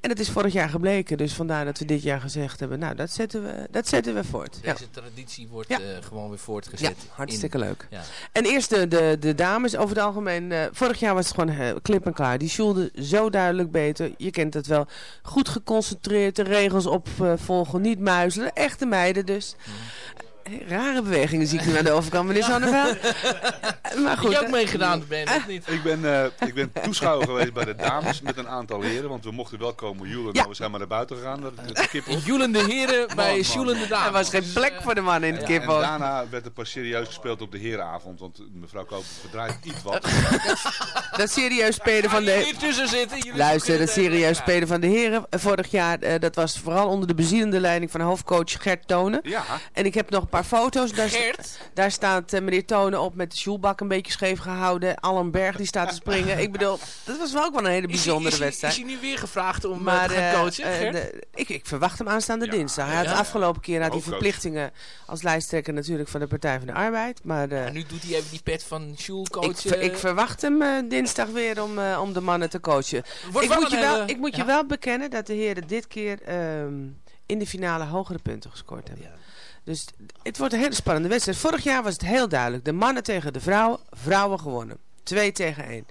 En het is vorig jaar gebleken, dus vandaar dat we dit jaar gezegd hebben, nou dat zetten we, dat zetten we voort. Ja. Deze traditie wordt Ja. eh, gewoon weer voortgezet. Ja, hartstikke in- leuk. Ja. En eerst de, de, de dames, over het algemeen, eh, vorig jaar was het gewoon eh, klip en klaar. Die sjoelden zo duidelijk beter, je kent het wel. Goed geconcentreerd, de regels opvolgen, niet muizelen, echte meiden dus. Eh, Rare bewegingen zie ik nu aan de overkant, meneer Zonneveld. maar goed. Heb je ook eh, meegedaan, Ben, of niet? Ik ben, eh, ik ben toeschouwer geweest bij de dames met een aantal heren. Want we mochten wel komen joelen. Nou, we zijn maar naar buiten gegaan. Dat. Joelende heren bij man. sjoelende dames. Er was geen plek voor de man in het En kiphok. daarna werd er pas serieus gespeeld op de herenavond. Want mevrouw Koper verdraait iets wat. Dat serieus spelen van de... hier tussen zitten? Luister, dat serieus eh, spelen van de heren eh, vorig jaar, eh, dat was vooral onder de bezielende leiding van hoofdcoach Gert Tonen. Ja, En ik heb nog paar foto's. Daar, Gert? daar staat eh, meneer Tonen op met de sjoelbak een beetje scheef gehouden. Allen Berg die staat te springen. Ik bedoel, dat was wel ook wel een hele Is hij- bijzondere is hij- wedstrijd. Is hij nu weer gevraagd om eh, maar te gaan eh, coachen, de- ik, ik verwacht hem aanstaande Ja, dinsdag. Hij had de afgelopen keer had hij Hoofdcoach. verplichtingen als lijsttrekker natuurlijk van de Partij van de Arbeid. Maar eh, En nu doet hij even die pet van Sjoelcoach. ik, ver- ik verwacht hem dinsdag weer om, om de mannen te coachen. Wordt Ik wel moet, je wel, hele- ik moet je wel bekennen dat de heren dit keer ehm, in de finale hogere punten gescoord hebben. Dus het wordt een hele spannende wedstrijd. Vorig jaar was het heel duidelijk. De mannen tegen de vrouwen. Vrouwen gewonnen. Twee tegen één.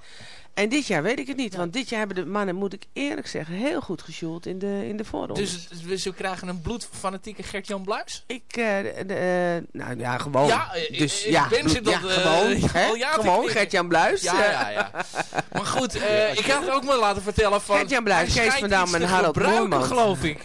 En dit jaar weet ik het niet. Want dit jaar hebben de mannen, moet ik eerlijk zeggen, heel goed gesjoeld in de, in de voorronde. Dus we krijgen een bloedfanatieke Gert-Jan Bluis? ik, eh, de- eh, nou ja, gewoon. Ja, eh, dus ik ja, ben ja, gewoon. hè? gewoon. Gert-Jan Bluis. Ja, ja, ja. Maar goed, eh, ik had het ook maar laten vertellen van... Gert-Jan Bluis, hij Kees van Dam en Harold geloof ik.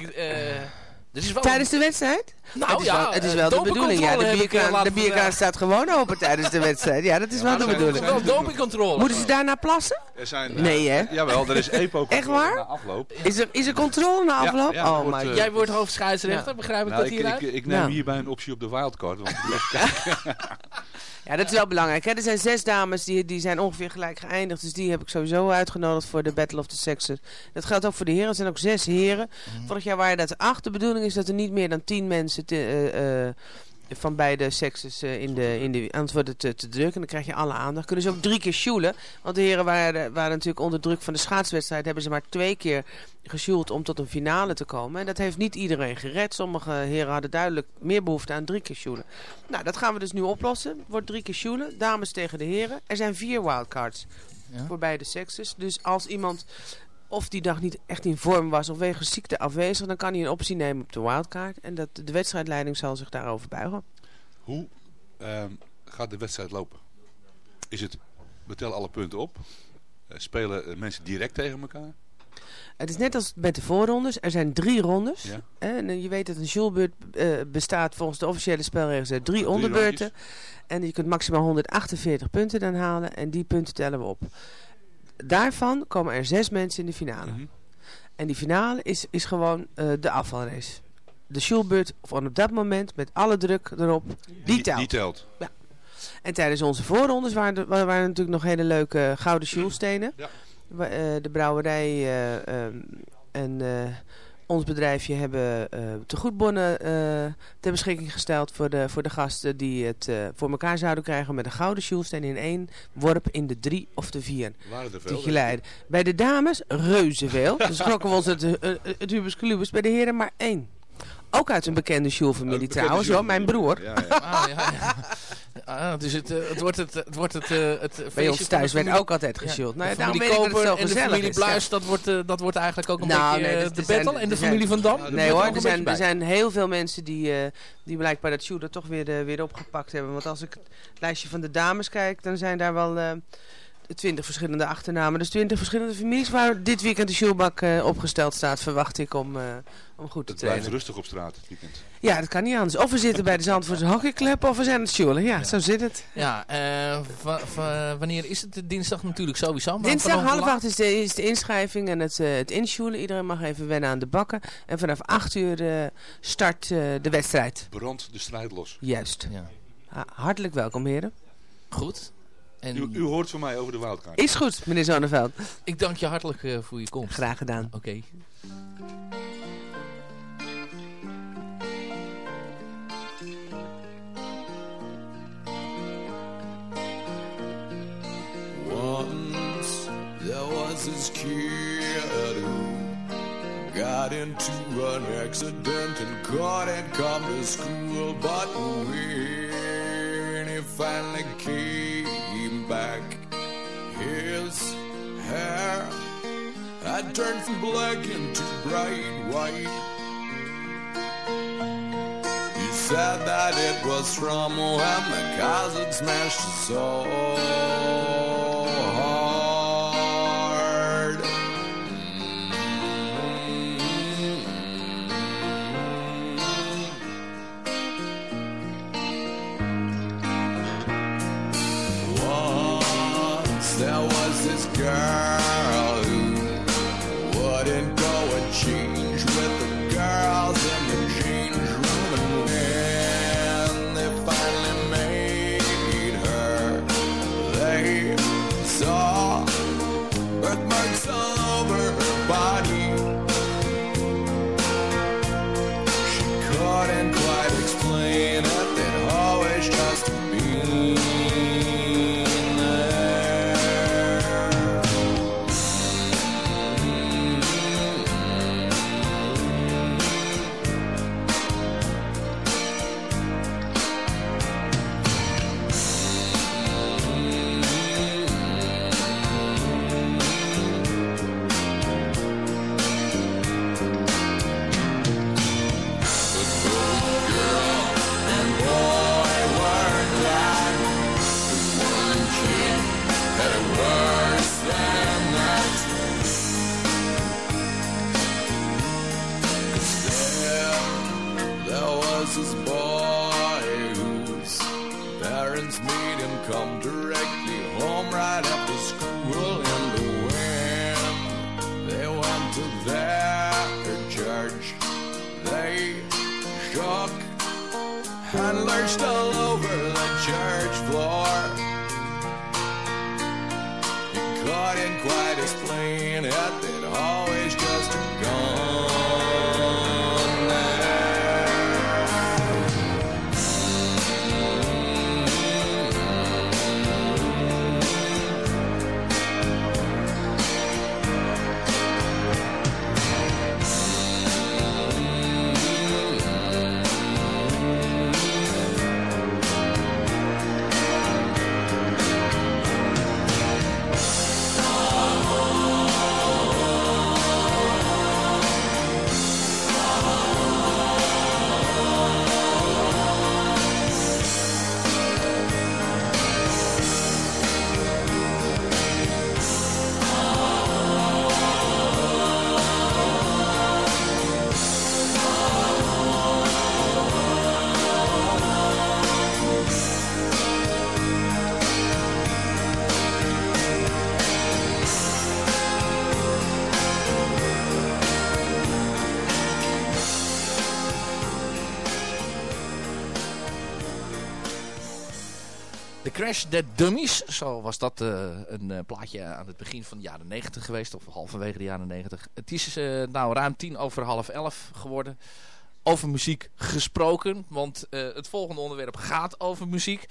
Eh, is wel Tijdens de wedstrijd? Nou het is ja, wel, het is eh, wel de bedoeling. Ja, de ik, eh, bierkraan, de staat gewoon open tijdens de wedstrijd. Ja, dat is wel de er bedoeling. wel dopingcontrole. Moeten ze daarna plassen? er zijn, Nee, hè? Jawel, er is EPO Echt waar? na afloop. Is er, is er controle na afloop? ja, oh wordt, my eh, god. Jij wordt hoofdscheidsrechter, begrijp ik Nou, dat ik, hieruit? ik, ik neem Nou. hierbij een optie op de wildcard. Want Ja, dat is wel belangrijk. Hè? Er zijn zes dames die, die zijn ongeveer gelijk geëindigd. Dus die heb ik sowieso uitgenodigd voor de Battle of the Sexes. Dat geldt ook voor de heren. Er zijn ook zes heren. Vorig jaar waren dat acht. De bedoeling is dat er niet meer dan tien mensen te, eh, eh, van beide sekses eh, in de, in de, wordt het te, te druk. En dan krijg je alle aandacht. Kunnen ze ook drie keer sjoelen. Want de heren waren, waren natuurlijk onder druk van de schaatswedstrijd. Hebben ze maar twee keer gesjoeld om tot een finale te komen. En dat heeft niet iedereen gered. Sommige heren hadden duidelijk meer behoefte aan drie keer sjoelen. Nou, dat gaan we dus nu oplossen. Het wordt drie keer sjoelen. Dames tegen de heren. Er zijn vier wildcards Ja. voor beide sekses. Dus als iemand of die dag niet echt in vorm was of wegens ziekte afwezig, dan kan hij een optie nemen op de wildcard. En dat, de wedstrijdleiding zal zich daarover buigen. Hoe ehm, gaat de wedstrijd lopen? Is het, we tellen alle punten op. Eh, spelen eh, mensen direct tegen elkaar? Het is net als met de voorrondes. Er zijn drie rondes. Ja. En eh, je weet dat een Joelbeurt eh, bestaat volgens de officiële spelregels uit drie onderbeurten. En je kunt maximaal 148 punten dan halen. En die punten tellen we op. Daarvan komen er zes mensen in de finale. Mhm. En die finale is, is gewoon eh, de afvalrace. De Schulbeurt van op dat moment met alle druk erop, die, telt. Die telt. En tijdens onze voorrondes waren er, waren er natuurlijk nog hele leuke gouden Schulstenen. Ja. Eh, de brouwerij eh, ehm, en ons bedrijfje hebben eh tegoedbonnen eh, ter beschikking gesteld voor de, voor de gasten die het eh, voor elkaar zouden krijgen met een gouden Schulsteen in één worp in de drie of de vier. Waren er veel. Bij de dames reuze veel. Dus schrokken we ons het, het, het Hubers. Bij de heren maar één. Ook uit een bekende bekende trouwens hoor, mijn broer. Ja, ja. Ah, ja, ja. Ah, dus het, het wordt het, het, wordt het, eh, het Bij ons thuis werd ook altijd de Nou, ja, daarom familie weet ik dat het Koper zo en de familie is. ja. Bluis, dat wordt, eh, dat wordt eigenlijk ook een Nou, beetje nee, dat- de zijn- battle. En de zijn- familie van Dam? Nee hoor, er zijn, er zijn heel veel mensen die, eh, die blijkbaar dat shoe er toch weer, weer opgepakt hebben. Want als ik het lijstje van de dames kijk, dan zijn daar wel eh, twintig verschillende achternamen. Dus twintig verschillende families waar dit weekend de shoebak eh, opgesteld staat, verwacht ik om, eh, om goed te Het blijft trainen. rustig op straat het weekend. Ja, dat kan niet anders. Of we zitten bij de Zandvoortse hockeyclub of we zijn aan het sjoelen. Ja, zo zit het. Ja, eh, wanneer is het? Dinsdag natuurlijk sowieso. maar Dinsdag half acht is de, is de inschrijving en het, het insjoelen. Iedereen mag even wennen aan de bakken. En vanaf acht uur eh, start eh, de wedstrijd. Brand de strijd los. Juist. Ja. Ha- hartelijk welkom heren. Goed. En U, u hoort van mij over de wildcard. Is goed, meneer Zonneveld. ik dank je hartelijk eh, voor je komst. Graag gedaan. Oké. Once there was this kid who got into an accident and couldn't come to school. But when he finally came back, his hair. Had turned from black into bright white. He said that it was from when the had smashed his soul Crash Dead Dummies. Zo was dat eh, een eh, plaatje aan het begin van de jaren 90 geweest. Of halverwege de jaren 90. Het is eh, nou ruim tien over half elf geworden. Over muziek gesproken. Want het volgende onderwerp gaat over muziek.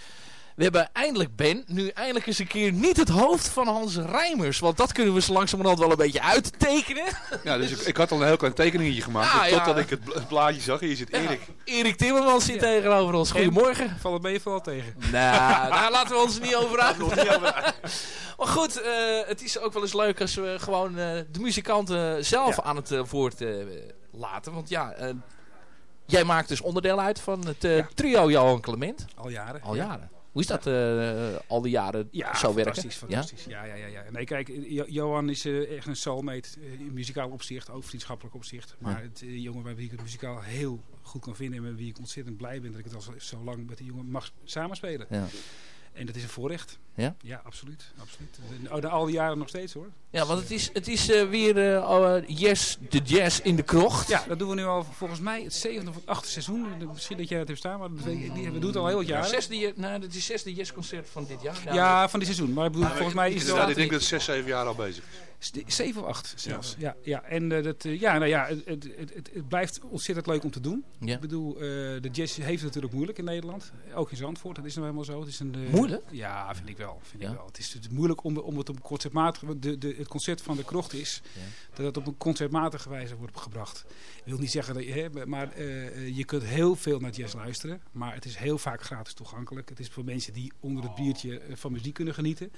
We hebben eindelijk Ben, nu eindelijk eens een keer niet het hoofd van Hans Rijmers. Want dat kunnen we zo langzamerhand wel een beetje uittekenen. Ja, dus ik, ik had al een heel klein tekeningetje gemaakt. Ja, ja. Totdat ik het bla- het blaadje zag. Hier zit Erik. Erik Timmermans zit tegenover ons. Goedemorgen. Valt het mee vooral tegen? Nou, daar laten we ons niet over uit. maar goed, eh, het is ook wel eens leuk als we gewoon eh, de muzikanten zelf aan het eh, woord laten. Want ja, eh, jij maakt dus onderdeel uit van het eh, trio Johan Clement. Al jaren. Al ja. jaren. Hoe is dat eh, al die jaren Ja, zo werken? fantastisch, fantastisch. Ja? Ja, ja, ja, Nee, kijk, Jo- Johan is eh, echt een soulmate eh, in muzikaal opzicht, ook vriendschappelijk opzicht. Maar Ja. het jongen bij wie ik het muzikaal heel goed kan vinden en met wie ik ontzettend blij ben dat ik het al zo, lang met die jongen mag samenspelen. Ja. En dat is een voorrecht. Ja? Ja, absoluut. absoluut. Oh, de, al die jaren nog steeds hoor. Ja, want het is, het is eh, weer eh, Yes, de Jazz in de krocht. Ja, dat doen we nu al volgens mij het zevende of het achtste seizoen. Misschien dat jij dat hebt staan, maar dat niet. we doen het al heel wat Ja, jaren. zesde, nou, dat is het zesde Yes-concert van dit jaar. Nou, Ja, van dit seizoen. Maar ik bedoel, volgens mij is het al... ik denk dat het 6, 7 jaar al bezig is. Zeven of acht zelfs. Ja, ja. En eh, dat, ja, nou ja, het, het, het, het- het blijft ontzettend leuk om te doen. Ja. Ik bedoel, eh, de jazz heeft het natuurlijk moeilijk in Nederland. Ook in Zandvoort, dat is nou helemaal zo. Het is een, eh, Moeilijk? Ja, vind ik wel. Vind Ja. ik wel. Het is het is moeilijk om, om het op concertmatig... De, de, het concept van de krocht is dat het op een concertmatige wijze wordt gebracht. Ik wil niet zeggen dat je... Hè, maar eh, je kunt heel veel naar jazz luisteren. Maar het is heel vaak gratis toegankelijk. Het is voor mensen die onder het biertje eh, van muziek kunnen genieten.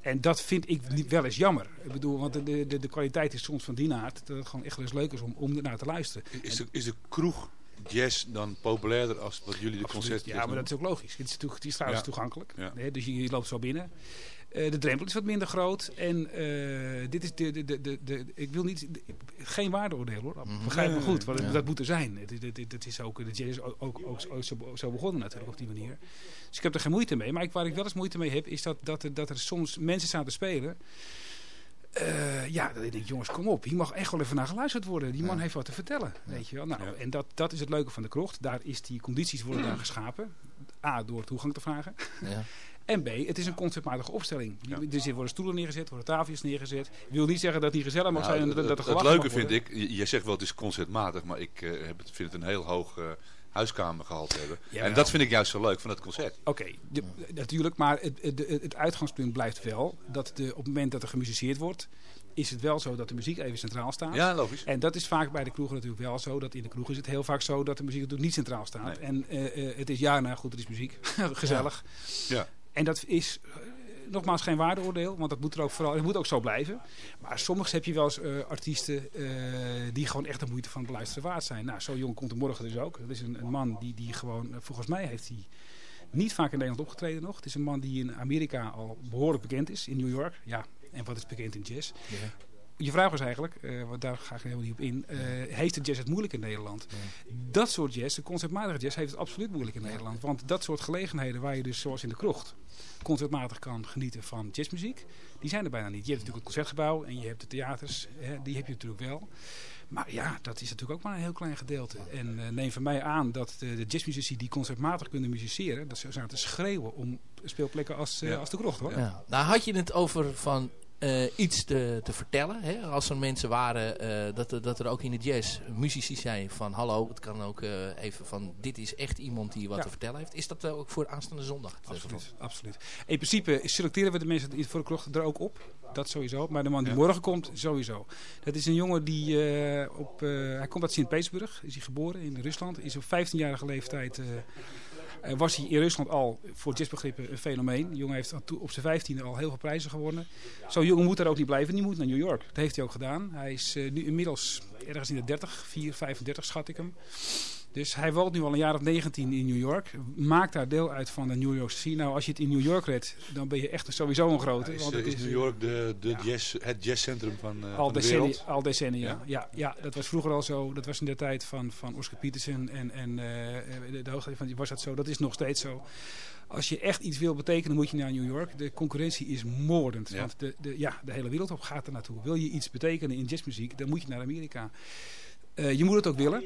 En dat vind ik niet wel eens jammer. Ik bedoel, want de, de, de kwaliteit is soms van die naart dat het gewoon echt wel eens leuk is om, om ernaar te luisteren. Is de, is de kroeg jazz dan populairder als wat jullie de concerten Ja, maar dat is ook logisch. Het is, natuurlijk- het is trouwens Ja. toegankelijk. Ja. Dus je, je loopt zo binnen. Eh, de drempel is wat minder groot. En eh, dit is de, de, de, de, ik wil niet, geen waardeoordeel hoor. Begrijp me goed, want dat moet er zijn. Het, is ook, de jazz is ook, zo- begonnen natuurlijk op die manier. Dus ik heb er geen moeite mee. Maar ik, waar ik wel eens moeite mee heb, is dat, dat, er, dat er soms mensen staan te spelen. Eh, ja, ik denk, jongens, kom op. Hier mag echt wel even naar geluisterd worden. Die man heeft wat te vertellen. Weet je wel. Nou, En dat, dat is het leuke van de krocht. Daar is die condities worden daar geschapen. A, door toegang te vragen. Ja. En B, het is een conceptmatige opstelling. Je- Er worden stoelen neergezet, worden tafeltjes neergezet. Ik wil niet zeggen dat niet gezellig mag Nou, zijn. en dat, het, dat er het leuke vind ik, jij zegt wel het is concertmatig, maar ik eh, vind het een heel hoog eh, huiskamergehalte hebben. Jawel. En dat vind ik juist zo leuk van het concert. Oké, natuurlijk, maar het, het, uitgangspunt blijft wel dat de, op het moment dat er gemusiceerd wordt, is het wel zo dat de muziek even centraal staat. Ja, logisch. En dat is vaak bij de kroegen natuurlijk wel zo. Dat in de kroeg is het heel vaak zo dat de muziek natuurlijk niet centraal staat. En eh, het is ja, nou goed, het is muziek. Gezellig. Ja. En dat is eh, nogmaals geen waardeoordeel, want dat moet er ook vooral, het moet ook zo blijven. Maar soms heb je wel eens eh, artiesten eh, die gewoon echt de moeite van het beluisteren waard zijn. Nou, zo jong komt er morgen dus ook. Dat is een, een man die, die gewoon, volgens mij heeft hij niet vaak in Nederland opgetreden nog. Het is een man die in Amerika al behoorlijk bekend is, in New York. Ja, en wat is bekend in jazz? Je vraag was eigenlijk, want daar ga ik helemaal niet op in, eh, heeft de jazz het moeilijk in Nederland? Dat soort jazz, de concertmatige jazz, heeft het absoluut moeilijk in Nederland. Want dat soort gelegenheden waar je dus zoals in de krocht concertmatig kan genieten van jazzmuziek, die zijn er bijna niet. Je hebt natuurlijk het concertgebouw en je hebt de theaters, hè, die heb je natuurlijk wel. Maar ja, dat is natuurlijk ook maar een heel klein gedeelte. En eh, neem van mij aan dat de, de jazzmuzici die concertmatig kunnen musiceren, dat ze zijn te schreeuwen om speelplekken als, Ja. als de krocht hoor. Ja. Nou had je het over van eh, iets te, te vertellen. Hè? Als er mensen waren eh, dat, er, dat er ook in de jazz muzici zijn van hallo, het kan ook eh, even van dit is echt iemand die wat Ja. te vertellen heeft. Is dat ook voor aanstaande zondag? Absoluut, absoluut. In principe selecteren we de mensen die voor de krocht er ook op. Dat sowieso. Maar de man die Ja. morgen komt, sowieso. Dat is een jongen die op... hij komt uit Sint-Petersburg. Is hij geboren in Rusland. Is op 15-jarige leeftijd... was hij in Rusland al voor jazzbegrippen een fenomeen. De jongen heeft op zijn 15e al heel veel prijzen gewonnen. Zo'n jongen moet daar ook niet blijven. Die moet naar New York. Dat heeft hij ook gedaan. Hij is eh, nu inmiddels ergens in de 30, 4, 35 schat ik hem. Dus hij woont nu al een jaar of 19 in New York. Maakt daar deel uit van de New York Scene. Nou, als je het in New York redt, dan ben je echt sowieso een grote. Is, want eh, het is New York de, de jazz, het jazzcentrum van, eh, al, van de decennia, wereld? al decennia. Ja? Ja? Ja, dat was vroeger al zo. Dat was in de tijd van, van Oscar Peterson en, en eh, de, de hoogte van was dat zo. Dat is nog steeds zo. Als je echt iets wil betekenen, moet je naar New York. De concurrentie is moordend. Ja. Want de, de, ja, de hele wereld op gaat er naartoe. Wil je iets betekenen in jazzmuziek, dan moet je naar Amerika. Je moet het ook willen.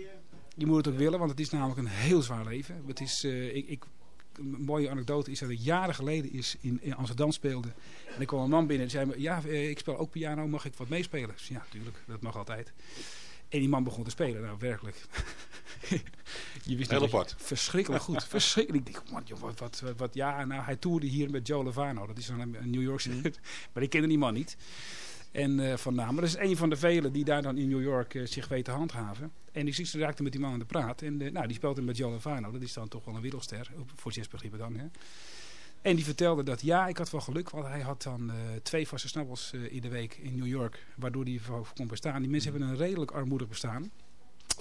Je moet het ook willen, want het is namelijk een heel zwaar leven. Het is, eh, ik, ik, een mooie anekdote is dat ik jaren geleden is in, in Amsterdam speelde. En ik kwam een man binnen en zei me, ja, eh, ik speel ook piano, mag ik wat meespelen? Zei, ja, tuurlijk, dat mag altijd. En die man begon te spelen, nou werkelijk. je wist Heel apart. Verschrikkelijk goed. Verschrikkelijk. Ik denk, man, joh, wat, wat, wat, ja, nou, hij toerde hier met Joe Lovano. Dat is een, een New Yorkse. maar ik kende die man niet. En eh, van naam. Maar dat is een van de velen die daar dan in New York eh, zich weten te handhaven. En ik zie- raakte met die man aan de praat. En eh, nou, die speelde met Joe Lovano. Dat is dan toch wel een wereldster. Voor jazzbegrippen dan. Hè. En die vertelde dat ja, ik had wel geluk. Want hij had dan twee vaste snabbels in de week in New York. Waardoor hij kon bestaan. Die mensen hebben een redelijk armoedig bestaan.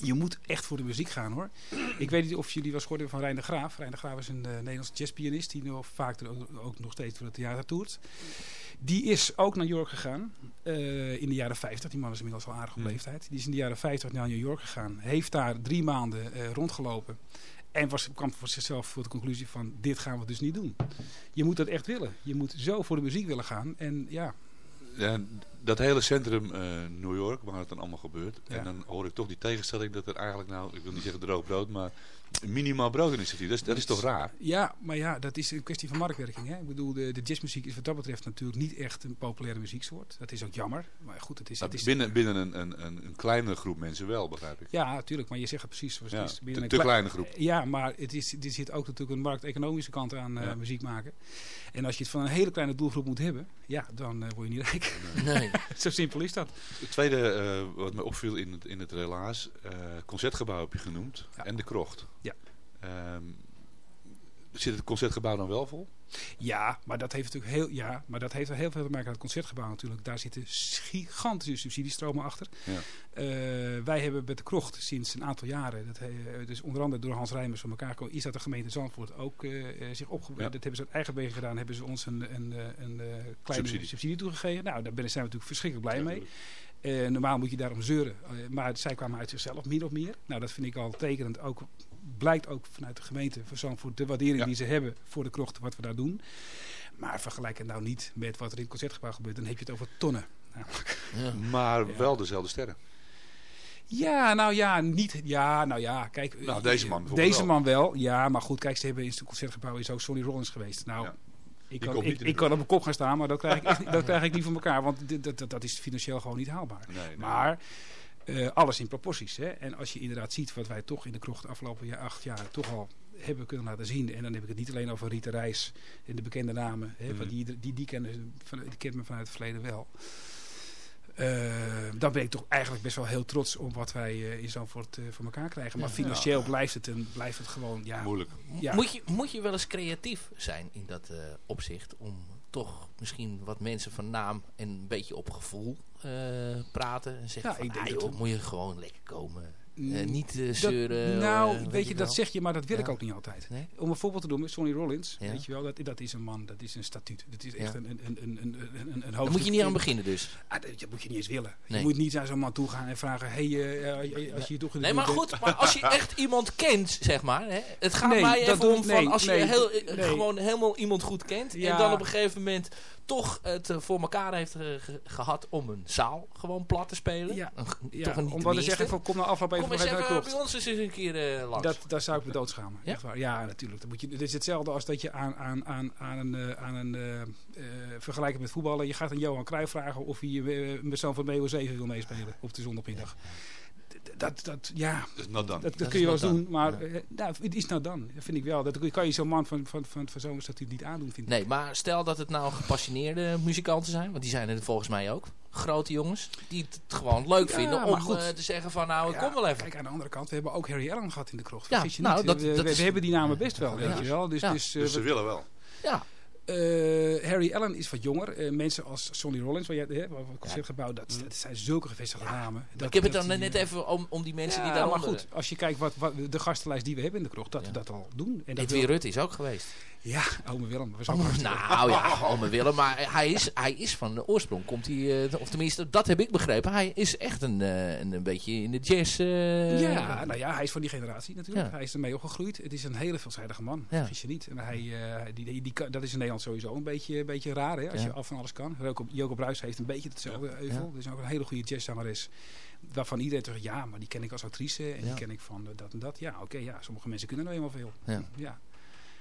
Je moet echt voor de muziek gaan hoor. Ik weet niet of jullie eens gehoord van Rijn de Graaf. Rijn de Graaf is een uh, Nederlandse jazzpianist die nu vaak ook, nog steeds voor het theater toert. Die is ook naar New York gegaan uh, in de jaren 50. Die man is inmiddels al aardig op leeftijd. Die is in de jaren 50 naar New York gegaan. Heeft daar drie maanden uh, rondgelopen. En was, kwam voor zichzelf voor de conclusie van dit gaan we dus niet doen. Je moet dat echt willen. Je moet zo voor de muziek willen gaan. En ja, ja, dat hele centrum uh, New York, waar het dan allemaal gebeurt. Ja. En dan hoor ik toch die tegenstelling dat er eigenlijk, nou, ik wil niet zeggen droog brood, maar minimaal broodinitiatief. Dat is, dat is toch raar? Ja, maar ja, dat is een kwestie van marktwerking. Hè? Ik bedoel, de, de jazzmuziek is wat dat betreft natuurlijk niet echt een populaire muzieksoort. Dat is ook jammer. Maar goed, het is... Nou, het is binnen binnen een, een, een, een kleine groep mensen wel, begrijp ik. Ja, natuurlijk. Maar je zegt het precies zoals ja, het is. Binnen een te kle kleine groep. Ja, maar het is, er zit ook natuurlijk een markteconomische kant aan uh, ja. muziek maken. En als je het van een hele kleine doelgroep moet hebben, ja, dan uh, word je niet rijk. Nee. Zo simpel is dat. Het tweede uh, wat me opviel in het, in het relaas, concertgebouw heb je genoemd ja. en de krocht. Ja. Um, zit het concertgebouw dan wel vol? Ja, maar dat heeft natuurlijk heel, ja, maar dat heeft heel veel te maken met het concertgebouw natuurlijk. Daar zitten gigantische subsidiestromen achter. Ja. Uh, wij hebben met de krocht sinds een aantal jaren, dat, uh, dus onder andere door Hans Rijmers van elkaar komen, is dat de gemeente Zandvoort ook uh, zich opgebouwd. Ja. Dat hebben ze uit eigen wegen gedaan, hebben ze ons een, een, een, een kleine subsidie. subsidie. toegegeven. Nou, daar zijn we natuurlijk verschrikkelijk blij ja, mee. Uh, normaal moet je daarom zeuren. Uh, maar zij kwamen uit zichzelf, min of meer. Nou, dat vind ik al tekenend. Ook, blijkt ook vanuit de gemeente van Zandvoort de waardering ja. die ze hebben voor de krochten wat we daar doen. Maar vergelijk het nou niet met wat er in het concertgebouw gebeurt. Dan heb je het over tonnen. Ja. Maar ja. wel dezelfde sterren. Ja, nou ja, niet. Ja, nou ja, kijk. Nou, deze man Deze wel. man wel. Ja, maar goed, kijk, ze hebben in het concertgebouw is ook Sonny Rollins geweest. Nou, ja. Ik kan, ik, ik kan op mijn kop gaan staan, maar dat krijg ik, echt, dat krijg ik niet voor elkaar. Want dit, dat, dat, dat is financieel gewoon niet haalbaar. Nee, nee. Maar uh, alles in proporties. Hè? En als je inderdaad ziet wat wij toch in de krocht de afgelopen jaar, acht jaar toch al hebben kunnen laten zien. En dan heb ik het niet alleen over Rita Reis en de bekende namen. Hè, mm. van die, die, die, kennen, van, die kennen me vanuit het verleden wel. Uh, dan ben ik toch eigenlijk best wel heel trots op wat wij uh, in Zandvoort uh, voor elkaar krijgen. Maar ja, financieel ja. blijft, het een, blijft het gewoon ja, moeilijk. Ja. Moet, je, moet je wel eens creatief zijn in dat opzicht om toch misschien wat mensen van naam en een beetje op gevoel praten en zeggen ja, van, ik denk ah, joh, moet je gewoon lekker komen. Uh, niet uh, zeuren. Dat, nou, uh, weet, weet je, dat wel. zeg je, maar dat wil Ja. ik ook niet altijd. Nee? Om een voorbeeld te doen met Sonny Rollins, Ja. weet je wel, dat, dat is een man, dat is een statuut. Dat is echt Ja. een, een, een, een, een, een, Daar moet je niet aan in- beginnen dus. Ah, dat, dat moet je niet eens willen. Nee. Je moet niet naar zo'n man toe gaan en vragen, hey, eh, als je je toch... Nee, maar goed, maar als je echt iemand kent, zeg maar. Hè, het gaat Nee, mij even om van als je heel, eh, gewoon helemaal iemand goed kent. Ja. En dan op een gegeven moment toch het eh, voor elkaar heeft ge- ge- gehad om een zaal gewoon plat te spelen. Ja. Een, Ja, toch een om wat te zeggen van, kom nou afloop even Kom eens even bij ons eens een keer eh, langs. Dat, daar zou ik me doodschamen. Ja? Waar. Ja, natuurlijk. Dat moet je, het is hetzelfde als dat je aan, aan, aan, aan een, eh, aan een eh, eh, vergelijken met voetballen. Je gaat aan Johan Cruijff vragen of hij eh, met zo'n van Meeuwen 7 wil meespelen op de zondagmiddag. Dat, dat, ja, Dat dat, dat Dat kun je wel eens doen, maar eh, nou, het is nou dan. Dat vind ik wel. Dat kan je zo'n man van, van, van, van zo'n statuut niet aandoen, vind ik. Nee, maar stel dat het nou gepassioneerde muzikanten zijn. Want die zijn er volgens mij ook. Grote jongens. Die het gewoon leuk Ja, vinden om goed. eh, te zeggen van nou, Ja, kom wel even. Kijk, aan de andere kant, we hebben ook Harry Allen gehad in de krocht. Ja, je nou, niet. dat- we, dat we- is- we hebben die namen best wel, Ja. weet je wel. Dus, Ja. dus, eh, Dus ze willen wel. Ja, Eh, Harry Allen is wat jonger. Eh, mensen als Sonny Rollins, waar jij hè, waar het concertgebouw, dat, dat zijn zulke gevestigde namen. Dat, ik heb het dan die- net even om, om die mensen ja, die daar maar goed, als je kijkt wat, wat de gastenlijst die we hebben in de krocht, dat we dat al doen. En Edwin wil- Rutte is ook geweest. Ja, ome Willem. Was ook Oh, nou ja, ome Willem. Maar hij is, hij is van de oorsprong. Komt hij, eh, of tenminste, dat heb ik begrepen. Hij is echt een, eh, een, een beetje in de jazz. eh, Ja, nou ja, hij is van die generatie natuurlijk. Ja. Hij is ermee opgegroeid. Het is een hele veelzijdige man, Ja. vergis je niet. En hij, die, die, die dat is in Nederland sowieso een beetje, een beetje raar, hè, als Ja. je af van alles kan. Joko, Bruis heeft een beetje hetzelfde euvel. Dus ook een hele goede jazzzangeres. Waarvan iedereen zegt, ja, maar die ken ik als actrice. En die ken ik van dat en dat. Ja, oké, ja, sommige mensen kunnen nou eenmaal veel. Ja.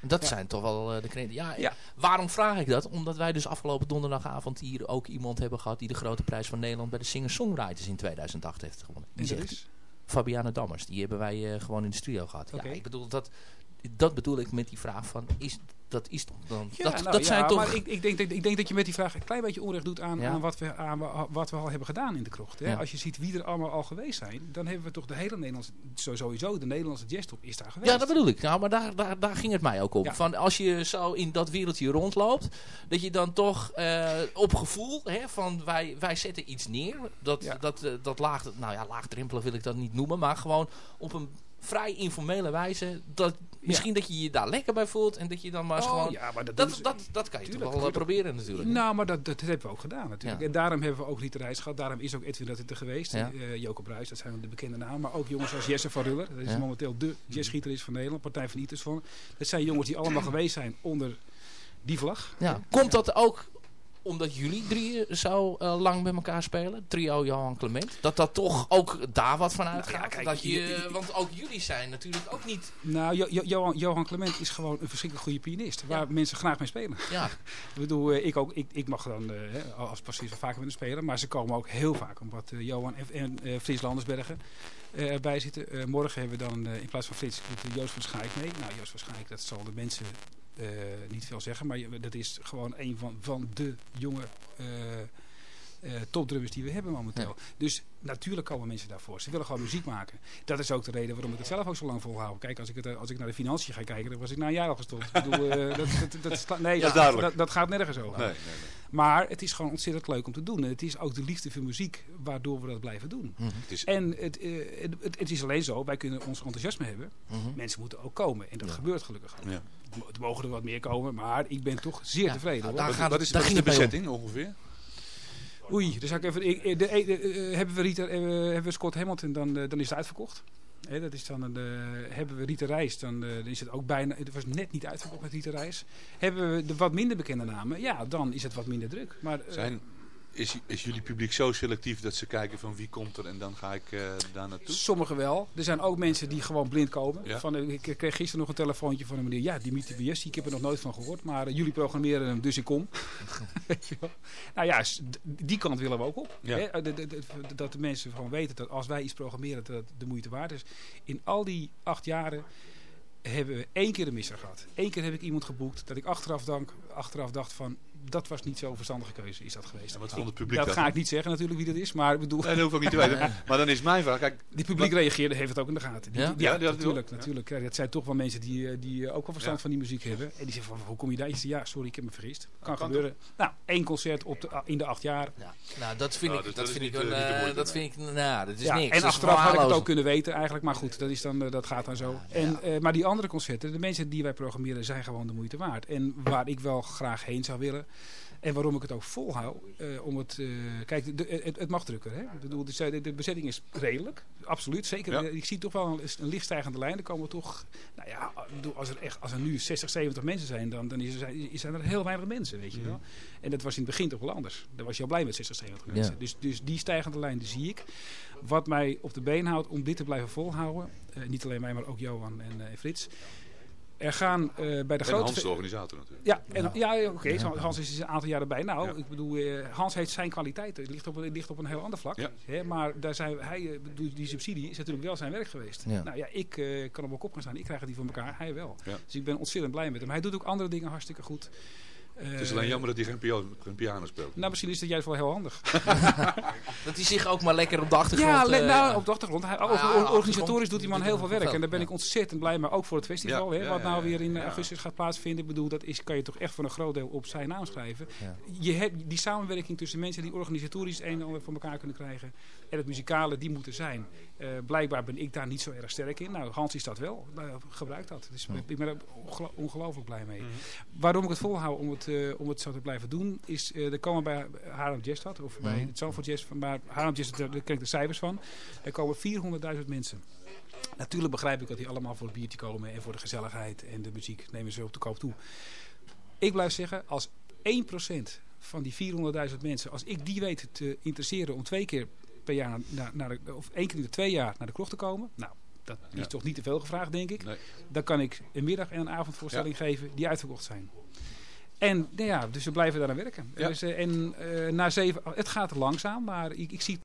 Dat Ja. zijn toch wel eh, de credits. Ja, Ja. Waarom vraag ik dat? Omdat wij dus afgelopen donderdagavond hier ook iemand hebben gehad... die de grote prijs van Nederland bij de Singer-Songwriters in 2008 heeft gewonnen. Die zegt, is? Fabiana Dammers. Die hebben wij eh, gewoon in de studio gehad. Ja, ik bedoel, dat, dat bedoel ik met die vraag van... Is, dat is dan... Ja, dat nou dat ja, zijn toch... maar ik, ik, denk, dat- ik denk dat je met die vraag een klein beetje onrecht doet aan, Ja. aan, wat, we, aan wa- wat we al hebben gedaan in de krocht. Hè? Als je ziet wie er allemaal al geweest zijn, dan hebben we toch de hele Nederlandse, sowieso de Nederlandse jazztop is daar geweest. Ja, dat bedoel ik. Nou, maar daar, daar, daar ging het mij ook om. Van als je zo in dat wereldje rondloopt, dat je dan toch eh, op gevoel, hè, van wij, wij zetten iets neer. Dat, dat, eh, dat laag, nou ja, laagdrempelig wil ik dat niet noemen, maar gewoon op een vrij informele wijze. Dat, misschien dat je je daar lekker bij voelt en dat je dan maar eens Oh, gewoon... ja, maar dat dat, dat, dat kan je Tuurlijk, toch wel eh, proberen natuurlijk. Nou, maar dat, dat hebben we ook gedaan natuurlijk. Ja. En daarom hebben we ook Rita Reis gehad. Daarom is ook Edwin dat er geweest. Ja. Eh Joko Bruis, dat zijn de bekende namen. Maar ook jongens als Jesse van Ruller. Dat is momenteel de jazzgitarist van Nederland. Partij van Ieters van. Dat zijn jongens die allemaal geweest zijn onder die vlag. Ja. Komt dat ook omdat jullie drieën zo eh, lang met elkaar spelen? Trio Johan Clement. Dat dat toch ook daar wat van uitgaat? kijk, dat je, je- want ook jullie zijn natuurlijk ook niet... Nou, Jo- Jo- Johan, Johan Clement is gewoon een verschrikkelijk goede pianist. Waar mensen graag mee spelen. Ja. ik bedoel, eh, ik, ook, ik, ik mag dan eh, hè, als wel vaker met hem spelen. Maar ze komen ook heel vaak. Omdat Johan en, en eh, Frits Landersbergen eh, erbij zitten. Morgen hebben we dan eh, in plaats van Frits doet Joost van Schaik mee. Nou, Joost van Schaik, dat zal de mensen niet veel zeggen. Maar dat is gewoon een van, van de jonge eh eh, topdrummers die we hebben momenteel. Dus natuurlijk komen mensen daarvoor. Ze willen gewoon muziek maken. Dat is ook de reden waarom ik het zelf ook zo lang volhoud. Kijk, als ik, het, eh, als ik naar de financiën ga kijken, dan was ik na een jaar al gestopt. Ik bedoel, eh, dat, dat, dat, nee, Dat dat, dat, dat gaat nergens over. Nee, nee, nee. Maar het is gewoon ontzettend leuk om te doen. En het is ook de liefde voor muziek waardoor we dat blijven doen. Mhm. Het is- En het, eh, het, het, het is alleen zo, wij kunnen ons enthousiasme hebben. Mhm. Mensen moeten ook komen. En dat gebeurt gelukkig ook. Ja. Er mogen er wat meer komen, maar ik ben toch zeer Ja, tevreden. nou, hoor. daar gaat wat is, daar wat is de bezetting ongeveer? Oei, dus ik even, ik, de, eh, eh, hebben we Rita, eh, hebben we Scott Hamilton, dan, eh, dan is het uitverkocht. Dat is dan eh, hebben we Rita Reis, dan, eh, is het ook bijna. Het was net niet uitverkocht met Rita Reis. Hebben we de wat minder bekende namen, ja, dan is het wat minder druk. Maar eh, Zijn, is, is jullie publiek zo selectief dat ze kijken van wie komt er en dan ga ik eh, daar naartoe? Sommigen wel. Er zijn ook mensen die gewoon blind komen. Ja. Van, ik kreeg gisteren nog een telefoontje van een meneer. Ja, Dimitri Biessi, ik heb er nog nooit van gehoord. Maar eh, jullie programmeren hem, dus ik kom. Nou ja, die kant willen we ook op. Ja. Hè? Eh, Dat de mensen gewoon weten dat als wij iets programmeren, dat de moeite waard is. In al die acht jaren hebben we één keer een misser gehad. Eén keer heb ik iemand geboekt dat ik achteraf, dank, achteraf dacht van... Dat was niet zo'n verstandige keuze, is dat geweest. En wat vond het publiek dat ga ik niet zeggen natuurlijk wie dat is, maar ik bedoel... Nee, dat hoef ik ook niet te weten. Maar dan is mijn vraag, kijk, Die publiek reageerde, heeft het ook in de gaten. Die, Ja? die- ja, Ja, dat natuurlijk. wel. natuurlijk. Ja, dat zijn toch wel mensen die, eh, die eh, ook wel verstand Ja. van die muziek hebben. En die zeggen van, hoe kom je daar? Ja, sorry, ik heb me vergist. Kan, kan gebeuren. Nou, één concert op de, in de acht jaar. Ja. Nou, dat vind Nou, ik, dus dat vind ik eh, dat vind ik, nou, dat is Ja, niks. en achteraf had ik het ook kunnen weten eigenlijk. Maar goed, dat, is dan, dat gaat dan zo. En, maar die andere concerten, de mensen die wij programmeren, zijn gewoon de moeite waard. En waar ik wel graag heen zou willen... En waarom ik het ook volhoud, eh, om het... eh, kijk, de, het, het mag drukker. Hè? Ik bedoel, de, de, de bezetting is redelijk, absoluut. Zeker, Ja. eh, ik zie toch wel een, een lichtstijgende lijn. Er komen toch... Nou ja, ik bedoel, als er, echt, als er nu 60, 70 mensen zijn, dan, dan is er, zijn- er heel weinig mensen, weet je wel. En dat was in het begin toch wel anders. Dan was je al blij met 60, 70 mensen. Ja. Dus, dus die stijgende lijn, die zie ik. Wat mij op de been houdt om dit te blijven volhouden... eh, niet alleen mij, maar ook Johan en eh, Frits... Er gaan eh, bij de en grote... Hans de organisator natuurlijk. Ja, en, ja. oké. Hans is een aantal jaar erbij. Nou, ik bedoel, eh, Hans heeft zijn kwaliteiten. Het ligt op, ligt op een heel ander vlak. Ja. Hè, maar daar zijn, hij, eh, die subsidie is natuurlijk wel zijn werk geweest. Ja. Nou ja, ik eh, kan op mijn kop gaan staan. Ik krijg het niet voor elkaar. Hij wel. Ja. Dus ik ben ontzettend blij met hem. Hij doet ook andere dingen hartstikke goed. Het is Eh, alleen jammer dat hij geen piano, geen piano speelt. Nou, misschien is dat juist wel heel handig. Dat hij zich ook maar lekker op de achtergrond... Ja, eh, nou, op de achtergrond. Hij, Ah, over- achtergrond. organisatorisch doet die man heel veel werk. En daar ben ja. ik ontzettend blij mee. Ook voor het festival, Ja, hè, ja, wat nou weer in Ja. augustus gaat plaatsvinden. Ik bedoel, dat is, kan je toch echt voor een groot deel op zijn naam schrijven. Ja. Je hebt die samenwerking tussen mensen die organisatorisch een en ander voor elkaar kunnen krijgen. En het muzikale, die moeten zijn. Eh, blijkbaar ben ik daar niet zo erg sterk in. Nou, Hans is dat wel. Nou, gebruik dat. Dus ik ben er ongelo- ongelooflijk blij mee. Waarom ik het volhoud om het, eh, om het zo te blijven doen, is eh er komen bij Haarlem Jazzstad, of bij Mhm. het Zandvoort Jazz, van- maar Haarlem Jazz, daar ken ik de cijfers van. Er komen 400.000 mensen. Natuurlijk begrijp ik dat die allemaal voor het biertje komen en voor de gezelligheid en de muziek nemen ze op de koop toe. Ik blijf zeggen, als 1% van die 400.000 mensen, als ik die weet te interesseren om twee keer per jaar naar, naar de, of één keer in de twee jaar naar de kroeg te komen, nou, dat is Ja. toch niet te veel gevraagd, denk ik. Nee. Dan kan ik een middag- en een avondvoorstelling geven die uitverkocht zijn. En nou ja, dus we blijven daar aan werken. Ja. Dus, eh, en eh, na zeven, het gaat langzaam, maar ik, ik zie